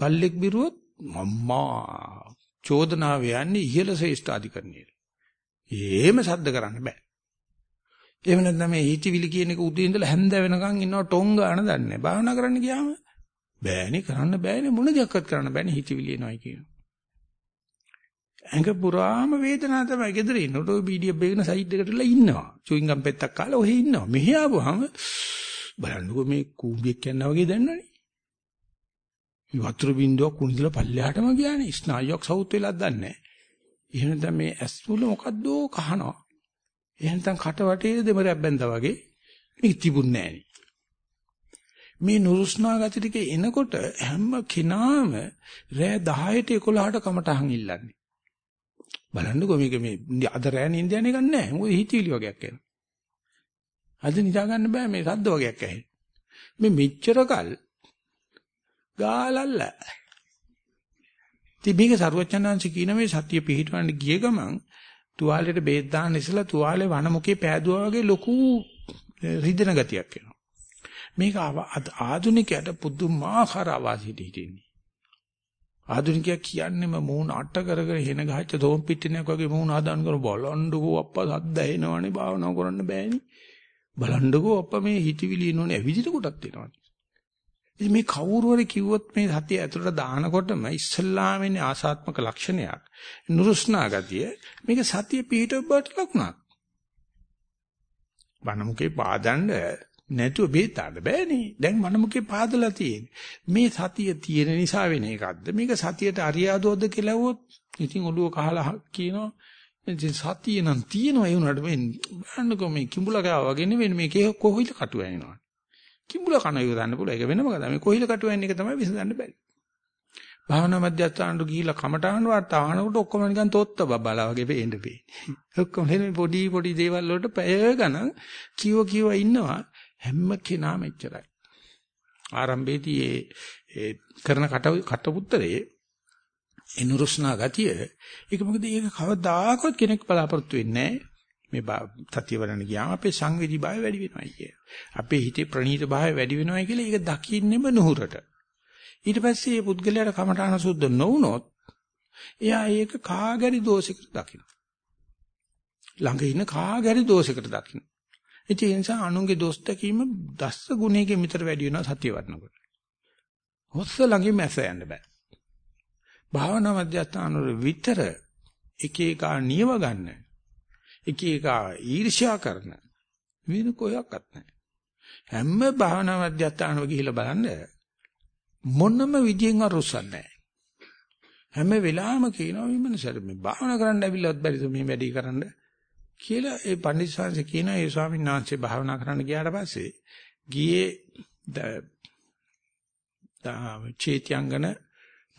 බල්ලෙක් බිරුවොත් අම්මා චෝදනාව යන්නේ ඉහළ ශ්‍රේෂ්ඨ අධිකරණයට. එහෙම සද්ද කරන්න බෑ. එහෙම නැත්නම් මේ හිතවිලි කියන එක උදේ ඉඳලා හැන්ද වෙනකන් ඉන්නව ටොං ගන්න දන්නේ නැහැ. භාවනා කරන්න ගියාම බෑනේ කරන්න බෑනේ මොන දෙයක්වත් කරන්න බෑනේ හිතවිලි එනවයි කියනවා. ඇඟ පුරාම වේදනාව තමයි gedare ඉන්නකොට ඔය බීඩිය බේගෙන සයිඩ් එකටලා ඉන්නවා. චුයින්ගම් පෙත්තක් කාලා ඔහෙ ඉන්නවා. මෙහි ආවම බලන්නකෝ මේ කූඹියක් යනවා වගේ දැනනනේ. මේ වතුර බින්දුවක් කුණිදලා පල්ලෙහාටම ගියානේ. ස්නායුවක් සවුත් වෙලක් දන්නේ නැහැ. එහෙම නැත්නම් මේ ඇස් වල මොකද්ද කහනවා. එහෙනම් කට වටේ දෙමරක් බැඳා වගේ මේක තිබුණේ නැහැ මේ නුරුස්නා ගති ටික එනකොට හැම කෙනාම රෑ 10ට 11ට කමටහන් ඉල්ලන්නේ. බලන්නකෝ මේක මේ අද රෑ නින්ද යන්නේ ගන්නෑ. මොකද හිතවිලි වගේක් එනවා. අද නිදා ගන්න බෑ මේ සද්ද වගේක් ඇහෙන. මේ මෙච්චර කල් ගාලල්ල. ඉතින් මේක සරුවචනාංශ කියන මේ සත්‍ය පිහිටවන්න ගිය ගමන් තුවාලෙට බේත් දාන්න ඉස්සලා තුවාලේ වනමුකේ පෑදුවා වගේ ලොකු රිදෙන ගතියක් එනවා. මේක ආධුනිකයට පුදුමාකාර ආවාසයට හිටින්නේ. ආධුනිකයා කියන්නේම මූණ අට කර කර හෙන ගහච්ච තෝම් පිටිනක් වගේ මූණ හදාන කර බලන්නකෝ අප්පා සද්ද ඇහෙනවනේ භාවනා කරන්න බෑනේ. බලන්නකෝ අප්පා මේ හිතවිලි එනෝනේ ඇවිදින කොටක් වෙනවා. ඉතින් මේ කවුරු හරි කිව්වොත් මේ සතිය ඇතුළට දානකොටම ඉස්සල්ලාම එන්නේ ආසාත්මක ලක්ෂණයක්. නුරුස්නා ගතිය. මේක සතිය පිහිටව බට ලකුණක්. වනමුකේ පාදන්න නැතුව බේතාන්න බෑනේ. දැන් මනමුකේ පාදලා තියෙන්නේ. මේ සතිය තියෙන නිසා වෙන එකක්ද? මේක සතියට අරියාදෝද කියලා වොත් ඉතින් ඔළුව කහලා කියනවා. ඉතින් සතිය නම් තියෙනවා ඒ උනට මේ බලන්නකෝ මේ කිඹුලකා වගේ නෙවෙයි මේ කොහොයිද කටු වෙනවා. කිඹුල කන ඉවරන්න පුළුවන්. ඒක වෙනම කතාවක්. මේ කොහොයිද කටු වෙන්නේ එක තමයි විසඳන්න බැරි. භාවනා මධ්‍යස්ථානට ගිහිල්ලා කමටහන වාර්තා අහනකොට ඔක්කොම නිකන් තොත්ත බබලා වගේ පේන්න පේන්නේ. ඔක්කොම පොඩි පොඩි දේවල් වලට පැය ගණන් කිව කිව ඉන්නවා. හැම කෙනාම එච්චරයි. ආරම්භයේදී ඒ ඒ කරන කට කටපුත්තරේ එනුරුස්නා ගතිය ඒක මොකද ඒක කවදාකවත් කෙනෙක් බලාපොරොත්තු වෙන්නේ මේ තත්‍ය වරණ ගියාම අපේ සංවේදී භාවය වැඩි වෙනවා කිය. අපේ හිතේ ප්‍රණීත භාවය වැඩි වෙනවා කියලා ඒක දකින්නෙම නුහුරට. ඊට පස්සේ මේ පුද්ගලයාට කමඨාන සුද්ධ නොවුනොත් එයා ඒක කාගරි දෝෂයකට දකින්න. ළඟ ඉන්න කාගරි දෝෂයකට දකින්න. ඒ නිසා අනුන්ගේ දොස් දැකීම දස්ස ගුණයකින් විතර වැඩි වෙනවා සතිය වඩනකොට. හොස්ස ළඟින් මැස යන්න බෑ. භාවනා මධ්‍යස්ථාන වල විතර එක එක නියම ගන්න. එක එක ඊර්ෂ්‍යා කරන වෙන කොයක්වත් නැහැ. හැම භාවනා මධ්‍යස්ථානම ගිහිල්ලා බලන්න මොනම විදියෙන් අරුස්සන්නේ නැහැ. හැම වෙලාවෙම කියනවා මේ මනසට මේ භාවනා කරන්න ඇවිල්ලත් බැරිද මේ වැඩි කරන්නේ කියලා ඒ පඬිස්සංශ කියන ඒ ස්වාමීන් වහන්සේ භාවනා කරන්න ගියාට පස්සේ ගියේ චේත්‍යංගන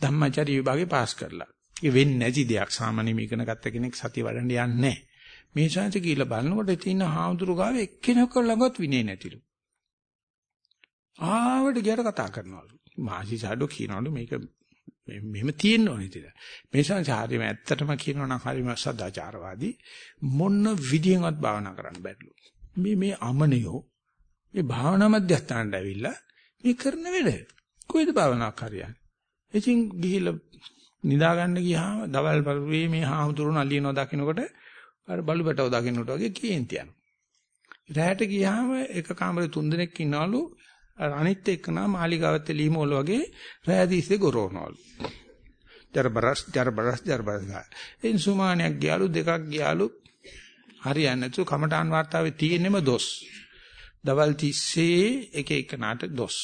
ධම්මචර්ය විභාගේ පාස් කරලා. ඒ වෙන්නේ නැති දෙයක් සාමාන්‍යයෙන් ඉගෙන ගත්ත කෙනෙක් සතිය වඩන්න යන්නේ නැහැ. මේ ශාන්ති කියලා බලනකොට තියෙන හාමුදුරු ගාව එක්කෙනෙක් ළඟවත් විනේ නැතිලු. ආවට ගියට කතා කරනවලු. මාසි සාඩෝ කියනවලු මේක මෙහෙම තියෙන්න ඕනේ කියලා. මේ සංසාරෙම ඇත්තටම කියනවා නම් හරිම සදාචාරවාදී මොන විදියෙන්වත් භාවනා කරන්න බැරිලු. මේ මේ අමනියෝ මේ භාවනා මධ්‍යස්ථානට ඇවිල්ලා මේ කරන වැඩ කොයිද භාවනා කරන්නේ? ඉතින් ගිහිල්ලා නිදා ගන්න ගියාම දවල් බලුවේ මේ හාමුදුරුවෝ නලියනවා දකින්නකොට අර බලුබටව දකින්නට වගේ කේන්ති යනවා. රැයට ගියාම එක කාමරේ තුන් දෙනෙක් ඉන්නවලු අර අනිත් එක්කනා මාලිගාවත් ලීමෝල වගේ රෑදීසේ ගොරවනවලු. ජරබරස් ජරබරස් ජරබරස් ගා. එන් සුමානයක් ගියාලු දෙකක් ගියාලු හරියන්නේ නැතු කමඨාන් වාර්තාවේ තියෙනෙම දොස්. දවල් 30 එක එක නාට දොස්.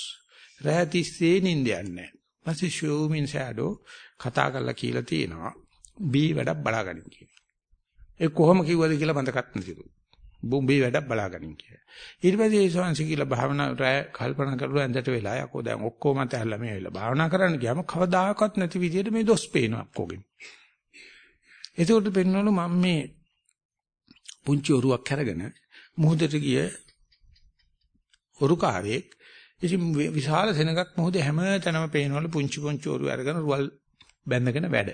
රෑ 30 නිින්ද යන්නේ. පස්සේ ෂෝමින් ෂැඩෝ කතා කරලා කියලා තියෙනවා. බී වැඩක් බලාගනින් කියන. ඒ කොහොම කිව්වද කියලා මතකත් නැතිලු. බුඹේ වැඩක් බලාගනින් කියලා. ඊට පස්සේ ඒ ශාන්සි කියලා භාවනා රැ කල්පනා කරලා ඇඳට වෙලා යකෝ දැන් ඔක්කොම තැහැල්ලා මේ වෙලා භාවනා කරන්න ගියාම කවදාකවත් නැති විදිහට මේ දොස් පේනවා කොගෙන්. ඒකට පෙන්නවලු මම මේ පුංචි ඔරුවක් අරගෙන මුහුදට ගිය ඔරුකාරයෙක් ඉතින් විශාල සෙනඟක් මුහුදේ හැම තැනම පේනවලු පුංචි පුංචි ඔරු අරගෙන රුවල් බැඳගෙන වැඩ.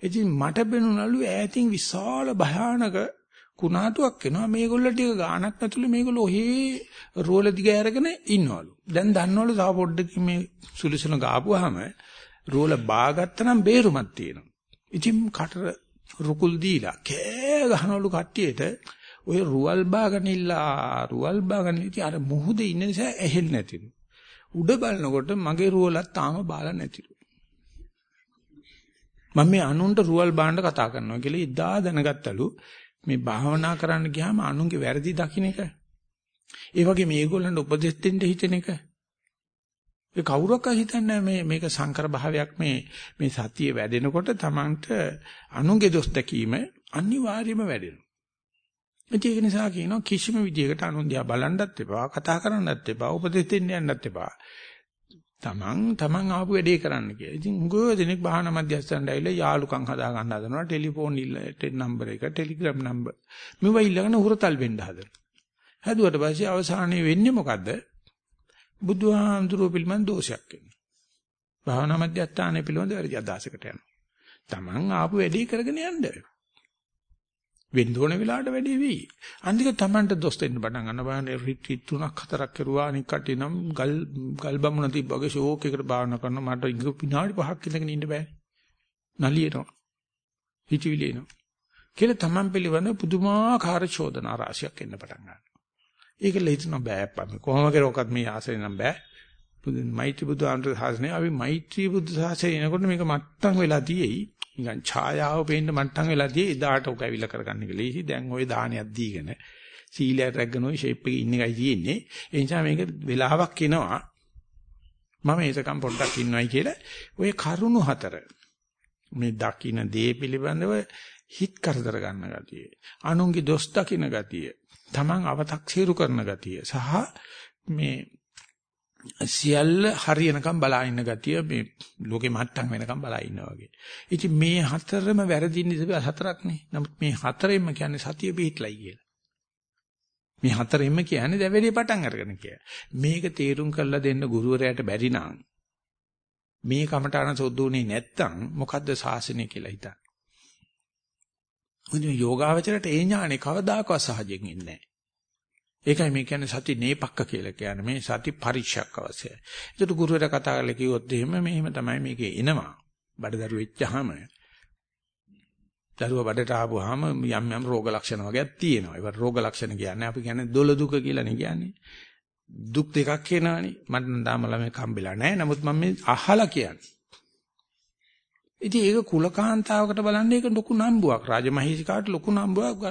ඉතින් මට පෙනුනලු ඈතින් විශාල භයානක කුණාටුවක් එනවා මේගොල්ලෝ ටික ගාණක් නැතුළු මේගොල්ලෝ ඔහේ රෝල දිග අරගෙන ඉන්නවලු. දැන් දන්නවලු තව පොඩ්ඩකින් මේ සුලිසුන ගාපුවාම රෝල බාගත්තනම් බේරුමක් තියෙනවා. ඉතින් කටර රුකුල් දීලා කෑ ගහනවලු කට්ටියට ඔය රුවල් බාගනිලා රුවල් බාගන ඉතින් අර මුහුදේ ඉන්න නිසා ඇහෙන්නේ නැතිලු. උඩ බලනකොට මගේ රුවලත් තාම බාලා නැතිලු. මම මේ අනුන්ට රුවල් බාන්න කතා කරනවා කියලා ඉදා දැනගත්තලු මේ භාවනා කරන්න ගියාම අනුන්ගේ වැරදි දකින්න එක. ඒ වගේ මේගොල්ලන්ට උපදෙස් දෙන්න හිතෙන එක. ඒ කවුරක්වත් හිතන්නේ මේ මේක සංකර භාවයක් මේ මේ සතිය වැඩෙනකොට Tamanට අනුන්ගේ දොස් දැකීම අනිවාර්යයෙන්ම වැඩෙනවා. ඒක නිසා කියනවා කිසිම විදියකට අනුන්දියා බලන්නත් එපා, කතා කරන්නත් එපා, උපදෙස් දෙන්න යන්නත් එපා. තමන් තමන් ආපු වැඩේ කරන්න කියලා. ඉතින් උගෝ දිනෙක බහන මැදිස්තන්ට ඇවිල්ලා යාළුකම් හදා ගන්න හදනවා. ටෙලිෆෝන් ඉල්ල නම්බර එක, ටෙලිග්‍රෑම් නම්බර. මේවා ඉල්ලගෙන උරතල් වෙන්න හදනවා. හැදුවට පස්සේ අවසානයේ වෙන්නේ මොකද්ද? බුදුහාමුදුරුවෝ පිළිමන් දෝෂයක් වෙනවා. භාවනා මධ්‍යස්ථානයේ පිළිබඳ වැරදි අදහසකට යනවා. තමන් ආපු වැඩේ කරගෙන යන්න. වෙන්න ඕන වෙලාවට වැඩේ වෙයි. අන්තික තමන්ට දොස් දෙන්න පටන් ගන්න බලන්න රිට්‍රීට් තුනක් හතරක් කරුවා අනික කටේ නම් ගල් ගල් බමුණ තිබ්බගේ ෂෝක් එකකට භාවනා කරනවා මට ඉඟ විනාඩි 5ක් ඉඳගෙන ඉන්න බෑ. නලියනවා. හිතවිලි එනවා. කියලා තමන් පිළිබඳ පුදුමාකාර චෝදනා රාශියක් එන්න පටන් ගන්නවා. ඒකල හිතන බෑ අප්පා කොහොම කරොක්වත් මේ ආසනේ නම් බෑ. මෛත්‍රී බුදු ආන්තර සාසනේ අපි මෛත්‍රී බුදු සාසනේ එනකොට මේක මට්ටම් වෙලා තියෙයි. නිකන් ඡායාව පේන්න මට්ටම් වෙලාදී එදාට ඔක ඇවිල්ලා කරගන්න කියලා. ඉතින් දැන් ওই දානයක් දීගෙන සීලයට රැගෙන ওই ෂේප් එකේ ඉන්න එකයි තියෙන්නේ. ඒ නිසා මේක වෙලාවක් එනවා. මම ඒකම් පොඩ්ඩක් ඉන්නවයි කියලා ওই කරුණු හතර මේ දකින්න දේ පිළිබඳව හිත කරදර ගන්න ගතිය. අනුන්ගේ දොස් දකින්න ගතිය. Taman අව탁සීරු කරන ගතිය. සහ මේ සියල්ල හරියනකම් බලා ඉන්න ගතිය මේ ලෝකේ මට්ටම් වෙනකම් බලා ඉන්නවා වගේ. ඉතින් මේ හතරම වැරදින්නේ හතරක් නේ. නමුත් මේ හතරෙන්ම කියන්නේ සතිය පිහිටලයි කියලා. මේ හතරෙන්ම කියන්නේ දැන් වැඩි පටන් අරගෙන කියලා. මේක තේරුම් කරලා දෙන්න ගුරුවරයාට බැරි නම් මේ කමඨාන සොද්දුනේ නැත්තම් මොකද්ද ශාසනය කියලා හිතන්න. මොකද යෝගාවචරයට ඒ ඥානේ කවදාකවත් සහජයෙන් එන්නේ නැහැ. ඒකයි මේ කියන්නේ සති නේපක්ක කියලා කියන්නේ මේ සති පරික්ෂයක් අවශ්‍යයි. ඒකට ගුරුවරයා කතා කරලා කිව්වොත් එහෙම මෙහෙම තමයි මේකේ එනවා. බඩදරු වෙච්චාම දරුවා බඩට ආපුවාම යම් යම් රෝග ලක්ෂණ වගේක් තියෙනවා. ඒවට රෝග ලක්ෂණ කියන්නේ අපි කියන්නේ දොළ දුක කියලා නේ කියන්නේ. දුක් දෙකක් එනවනේ. මට නම් තාම ළමයි කම්බෙලා නැහැ. නමුත් මම මේ අහලා කියන්නේ. ඉතින් ඒක කුලකාන්තාවකට බලන්න ඒක ලොකු නම්බුවක්. රාජමහේසිකාට ලොකු නම්බුවක්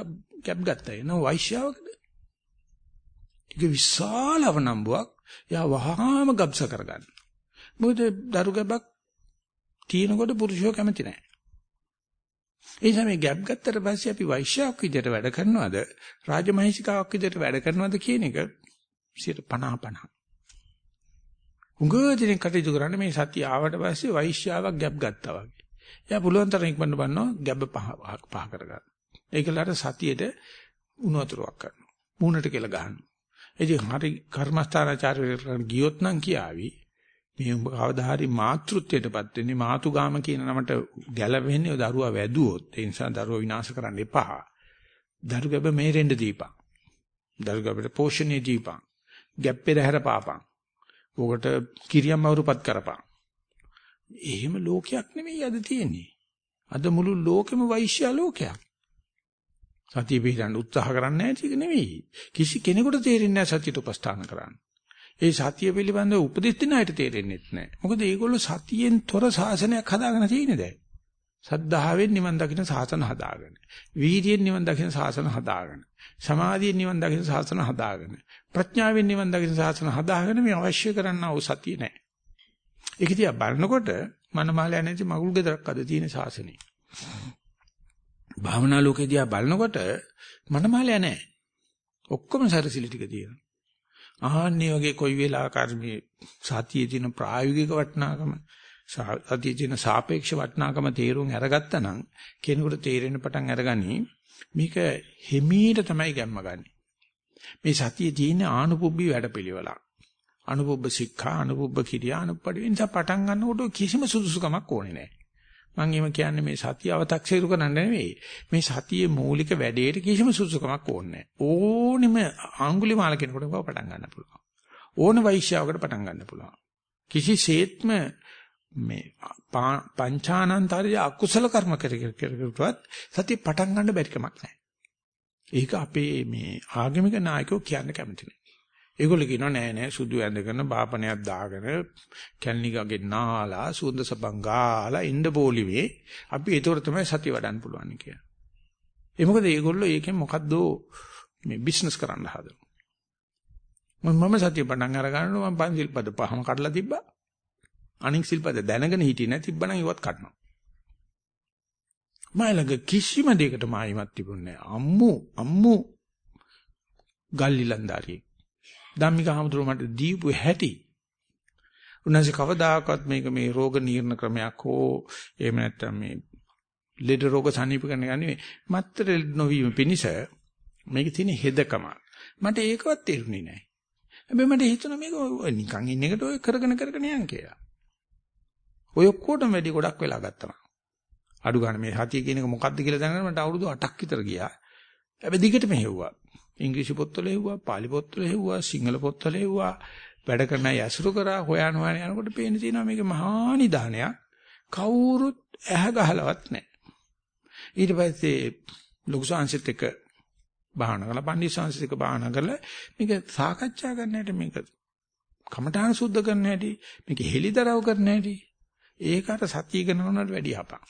කැප් ගත්තා. එන වෛශ්‍යාවකද? ඒක විශාලව නම්බුවක්. යා වහාම ගබ්ස කරගන්න. මොකද දරු ගැබක් තියෙනකොට පුරුෂයෝ කැමති නැහැ. ඒ නිසා මේ ගැප් ගත්තට පස්සේ අපි වෛශ්‍යාවක් විදිහට වැඩ කරනවද රාජමහේසිකාවක් විදිහට වැඩ කරනවද කියන එක 50 50. උගදිනේ කටයුතු කරන්නේ මේ සතිය ආවට පස්සේ වෛශ්‍යාවක් ගැප් ගත්තා වගේ. එයා පුළුවන් තරම් ඉක්මනට බannෝ ගැබ් පහ පහ කරගන්න. ඒකලට සතියේට උණු වතුරක් කරනවා. මූණට කියලා ගහනවා. ඉතින් හරි කර්මස්ථානාචාර්යවරුන් ගියොත් නම් කියාවි මේ උඹ කවදා හරි මාතෘත්වයටපත් වෙන්නේ මාතුගාම කියන නමට ගැලවෙන්නේ ඔය දරුවා වැදුවොත් ඒ නිසා දරුවා විනාශ කරන්න එපා. දරු ගැබ මේරෙන්න දීපන්. දරු ගැබට පෝෂණය දීපන්. ගැප්පේ රැහැර පාපන්. ඕකට කිරියම් අවුරුපත් කරපන්. එහෙම ලෝකයක් නෙමෙයි අද තියෙන්නේ. අද මුළු ලෝකෙම වෛශ්‍ය ලෝකයක්. සතිය පිළිගන්න උත්සාහ කරන්නේ නැහැ ඒක නෙමෙයි. කිසි කෙනෙකුට තේරෙන්නේ නැහැ සතියට උපස්ථාන කරන්න. ඒ සතිය පිළිබඳව උපදෙස් දෙන අයට තේරෙන්නේ නැහැ. මොකද මේගොල්ලෝ සතියෙන් තොර ශාසනයක් හදාගෙන තියෙන්නේ දැන්. සද්ධාවෙන් නිවන් දකින්න ශාසන හදාගෙන. වීර්යයෙන් නිවන් දකින්න ශාසන හදාගෙන. සමාධියෙන් නිවන් දකින්න ශාසන හදාගෙන. ප්‍රඥාවෙන් නිවන් දකින්න ශාසන හදාගෙන මේ අවශ්‍ය කරන්නා වූ සතිය නැහැ. ඒක දිහා බලනකොට මනමාලය නැති මගුල් ගෙදරක් අද තියෙන ශාසනය. භාවනා ලෝකේ දිහා බලනකොට මනමාලය නැහැ. ඔක්කොම සරසිලි ටික තියෙනවා. ආන්නේ වගේ කොයි වෙලාවකර මේ සතියේ තියෙන ප්‍රායෝගික වටිනාකම සතියේ තියෙන සාපේක්ෂ වටිනාකම තේරුම් අරගත්තා නම් කෙනෙකුට තේරෙන්න පටන් අරගනි මේක හිමීට තමයි ගැම්ම ගන්නෙ. මේ සතියේ තියෙන ආනුපුබ්බි වැඩපිළිවෙලක්. අනුපුබ්බ සික්ඛා අනුපුබ්බ කිරියා අනුප්පඩි නිසා පටන් ගන්නකොට කිසිම සුදුසුකමක් ඕනේ නැහැ. මම එහෙම කියන්නේ මේ සතිය අව탁සීරු කරන්න නෙවෙයි. මේ සතියේ මූලික වැඩේට කිසිම සුදුසුකමක් ඕනේ නැහැ. ඕනෙම ආංගුලිමාල කෙනෙකුට පටන් ගන්න පුළුවන්. ඕන වෛශ්‍යාවකට පටන් ගන්න පුළුවන්. කිසිසේත්ම මේ පංචානන්තරය අකුසල කර්ම කරකරුවත් සතිය පටන් ගන්න බැරි කමක් නැහැ. ඒක අපේ මේ ආගමික නායකයෝ කියන්න කැමති නෑ. ඒගොල්ලෝ කියනවා නෑ නෑ සුදු ඇඳගෙන බාපණයක් දාගෙන කැල්නිකගේ නාලා සුන්ද සබං ගාලා ඉන්න බෝලිවේ අපි ඒතොර තමයි සතිය වඩන්න පුළුවන් කියලා. ඒ මොකද ඒගොල්ලෝ ඒකෙන් මොකද්ද මේ බිස්නස් කරන්න හදනවා. මම සතිය පටන් අර ගන්නවා මම පන්සිල් පද පහම කඩලා තිබ්බා. අනික් සිල්පද දැනගෙන හිටියේ නැතිබ්බනම් ඉවත් කඩනවා. මයිලඟ කිසිම දෙයකට මායිමක් තිබුණේ නැහැ. අම්මු අම්මු ගල්ලිලන්දාරියෙක්. ධම්මික හමුදුර මට දීපු හැටි. උන්වහන්සේ කවදාකවත් මේක මේ රෝග නිర్ణ ක්‍රමයක් හෝ එහෙම නැත්නම් මේ ලෙඩ රෝග සනීප කරන එක නෙවෙයි. මත්තර නොවීම පිණිස මේකේ තියෙන හෙදකම. මට ඒකවත් තේරුනේ නැහැ. හැබැයි මට හිතුණා මේක නිකන් ඉන්න එකට ඔය කරගෙන කරගෙන යන් කියලා. ඔය ඔක්කොටම වැඩි ගොඩක් වෙලා ගත්තා. අඩු ගන්න මේ සතිය කියන එක මොකක්ද කියලා දැනගන්න මට අවුරුදු 8ක් විතර ගියා. හැබැයි දිගටම හෙව්වා. ඉංග්‍රීසි පොත්වල හෙව්වා, පාලි පොත්වල හෙව්වා, සිංහල පොත්වල හෙව්වා. වැඩ කරන අය ඇසුරු කරා හොයන හොයන යනකොට පේන තියෙනවා මේක මහා නිදානයක්. කවුරුත් ඇහ ගහලවත් නැහැ. ඊට පස්සේ ලොකු සංසිත් එක බාහන කරලා පන්දි සංසිත් එක බාහන කරලා මේක සාකච්ඡා කරන්න හැටි මේක කමඨාන සුද්ධ කරන්න හැටි මේක හෙලිදරව් කරන්න හැටි ඒකට සතිය ගණනකට වැඩි හපක්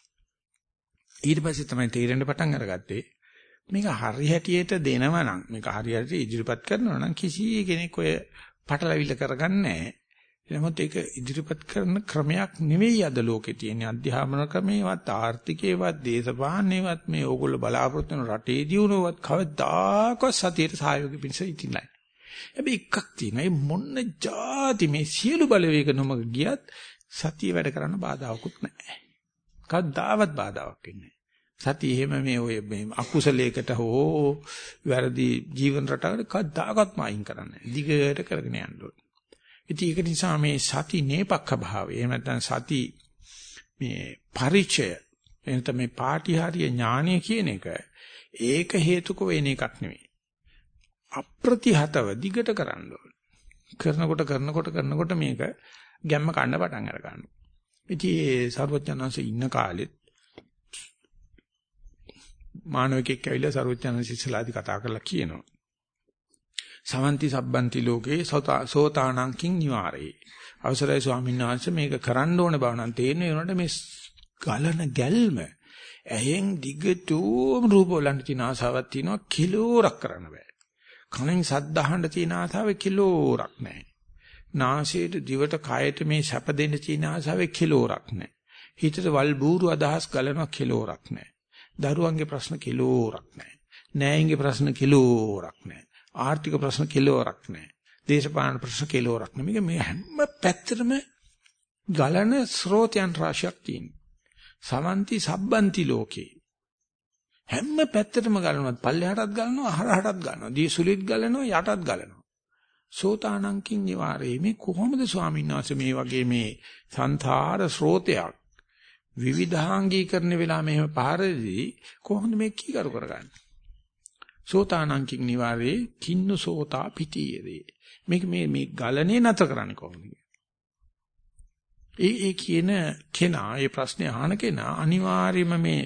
ඊට පස්සේ තමයි තීරණ පටන් අරගත්තේ මේක හරි හැටියට දෙනවා නම් මේක හරි හැටියට ඉදිරිපත් කරනවා නම් කිසි කෙනෙක් ඔය පටලවිල්ල කරගන්නේ නැහැ. නමුත් ඒක ඉදිරිපත් කරන ක්‍රමයක් නෙවෙයි අද ලෝකේ තියෙන අධ්‍යාපන ක්‍රමේවත් ආර්ථිකේවත් දේශපාලනේවත් මේ ඕගොල්ලෝ බලාපොරොත්තු වෙන රටේ දියුණුවත් කවදාකවත් සතියට සහයෝගී පිණිස ඉතින් නැහැ. හැබැයි එකක් තියෙනවා. මේ මොන්න જાති මේ සියලු බලවේග නොමග ගියත් සතිය වැඩ කරන්න බාධාවකුත් නැහැ. කවදාවත් බාධාවක් වෙන්නේ සතිය එහෙම මේ ඔය මේ අකුසලයකට හෝ වැරදි ජීවන රටාවකට කවදාකවත් මායින් කරන්නේ දිගට කරගෙන යන්න ඕනේ. ඉතින් ඒක නිසා මේ සති නේපක්ඛ භාවය එහෙම නැත්නම් සති මේ පරිචය එනත මේ පාටිහාරීය ඥානය කියන එක ඒක හේතුක වෙන එකක් නෙවෙයි. අප්‍රතිහතව දිගට කරන්න ඕනේ. කරනකොට කරනකොට කරනකොට මේක ගැම්ම කන්න පටන් අර ගන්නවා. ඉතින් ඒ සර්වඥාන්සේ ඉන්න කාලෙත් මානවිකෙක් ඇවිල්ලා සර්වඥාන්සේ ඉස්සලාදි කතා කරලා කියනවා. සමන්ති සබ්බන්ති ලෝකේ සෝතානංකින් නිවාරේ. අවසරයි ස්වාමීන් වහන්සේ මේක කරන්න ඕන බව නම් තේරෙන්නේ උනට මේ ගලන ගැල්ම ඇහෙන් දිගටම රූප වලට තියෙන ආසාවක් තියෙනවා කිලෝරක් කරන්න බෑ. කනෙන් සද්ද අහන්න තියෙන ආසාවේ කිලෝරක් නැහැ. නාසයට දිවට කයට මේ සැප දෙන්න තියෙන ආසාවේ කිලෝරක් නැහැ. හිතට වල් බూరు අදහස් ගලනවා කිලෝරක් නැහැ. දරුවන්ගේ ප්‍රශ්න කිලෝරක් නැහැ. නෑයින්ගේ ප්‍රශ්න කිලෝරක් නැහැ. ආර්ථික ප්‍රශ්න කිලෝරක් නැහැ. දේශපාලන ප්‍රශ්න කිලෝරක් නැහැ. මේ හැම පැත්තටම ගලන ස්රෝතයන් රාශියක් තියෙනවා. සමන්ති සබ්බන්ති ලෝකේ හැම පැත්තටම ගලනවා පල්ලෙහාටත් ගලනවා අහරහටත් ගලනවා දී සුලිත් ගලනවා යටත් ගලනවා සෝතානංකින් නිවාරේ මේ කොහොමද ස්වාමීන් වහන්සේ මේ වගේ මේ සංසාර ස්රෝතයක් විවිධාංගීකරණ වෙලා මෙහෙම පාරදී කොහොමද මේ කීකරු කරගන්නේ සෝතානංකින් නිවාරේ කින්නු සෝතා පිටියේදී මේක මේ මේ ගලනේ නැතර කරන්නේ කොහොමද ඒ ඒ කියන කෙනා ඒ ප්‍රශ්නේ අහන කෙනා අනිවාර්යයෙන්ම මේ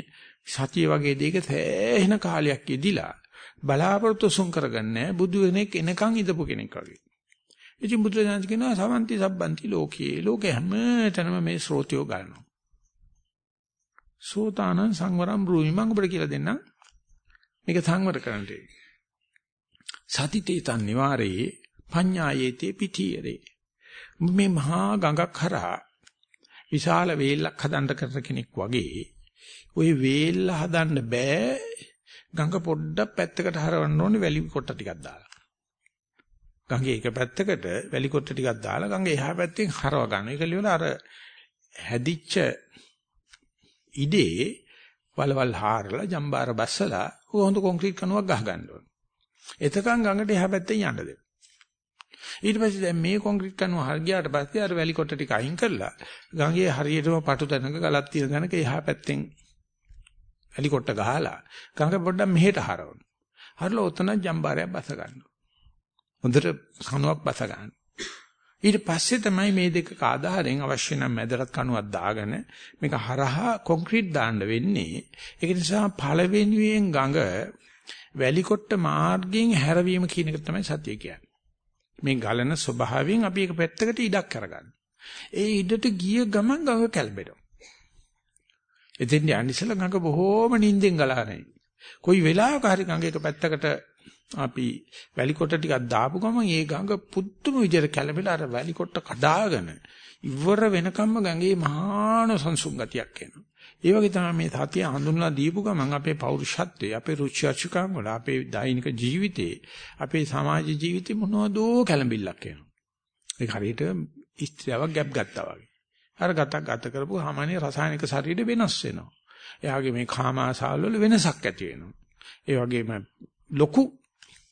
සතිය වගේ දෙයක සෑහෙන කාලයක් ඉදිලා බලාපොරොත්තු සුන් කරගන්නේ බුදු වෙනෙක් එනකන් ඉඳපු කෙනෙක් වගේ. ඉතින් බුදුරජාණන් කියනවා සමන්ති සබ්බන්ති ලෝකේ. ලෝකේ හැමතැනම මේ ස්රෝතියෝ ගන්නවා. සෝතානං සංවරම් බ්‍රූමි මම ඔබට කියලා දෙන්නම්. මේක සංවර කරන්න. සතිතේ තන් නිවාරේ පඤ්ඤායේතේ පිටියරේ. මේ මහා ගඟක් හරහා විශාල වේලක් හදන්න කරන කෙනෙක් වගේ ওই වේල්ල හදන්න බෑ ගඟ පොඩ්ඩක් පැත්තකට හරවන්න ඕනේ වැලි කොට ටිකක් දාලා. ගඟේ එක පැත්තකට වැලි කොට ටිකක් දාලා ගඟ එහා පැත්තෙන් හරව ගන්න. ඒක ලියවල අර හැදිච්ච ඉඩේ වලවල් හාරලා ජම්බාර බස්සලා හොඳ කොන්ක්‍රීට් කණුවක් ගහ ගන්න ඕනේ. එතකන් ගඟට එහා පැත්තෙන් යන්න දෙන්න. ඊට පස්සේ දැන් මේ කොන්ක්‍රීට් කණුව හරි ගියාට පස්සේ අර වැලි කොට ටික අයින් කරලා ගඟේ හරියටම පටු තැනක ගලක් තියෙන තැනක එහා පැත්තෙන් වැලි කොට ගහලා ගඟ පොඩ්ඩක් මෙහෙට හරවන. හරලා ඔතන ජම්බාරයක් බස ගන්නවා. හොඳට කණුවක් බස ගන්න. ඊට පස්සේ තමයි මේ දෙක ආධාරයෙන් අවශ්‍ය නම් මැදට කණුවක් දාගෙන මේක හරහා කොන්ක්‍රීට් දාන්න වෙන්නේ. ඒක නිසා පළවෙනියෙන් ගඟ වැලි කොට මාර්ගයෙන් හැරවීම කියන එක තමයි සත්‍ය කියන්නේ. මේ ගලන ස්වභාවයෙන් අපි එක පැත්තකට ඉඩක් කරගන්න. ඒ ඉඩට ගිය ගමන් ගඟ කැළඹෙනවා. එතෙන් යන්න ඉස්සලා ගඟ බොහෝම නිින්දෙන් ගලාගෙන කොයි වෙලාවක හරි ගඟ එක පැත්තකට අපි වැලි කොට ටිකක් දාපු ගමන් ඒ ගඟ පුදුම විදිහට කැළඹිලා අර වැලි කොට කඩාගෙන ඉවර වෙනකම්ම ගඟේ මහාන සංසුන් ගතියක් එනවා. ඒ වගේ තමයි මේ සතිය හඳුන්වලා දීපු ගමන් අපේ පෞරුෂත්වයේ අපේ රුචි අරුචිකම් වල අපේ දෛනික ජීවිතේ අපේ සමාජ ජීවිතේ මොනවදෝ කැළඹිල්ලක් එනවා. ඒක හරියට ස්ත්‍රියක් ගැප් ගත්තා වගේ. අර ගත ගත කරපු සාමාන්‍ය රසායනික ශරීරය වෙනස් වෙනවා. එයාගේ මේ කාම ආසාවල වල වෙනසක් ඇති වෙනවා. ඒ වගේම ලොකු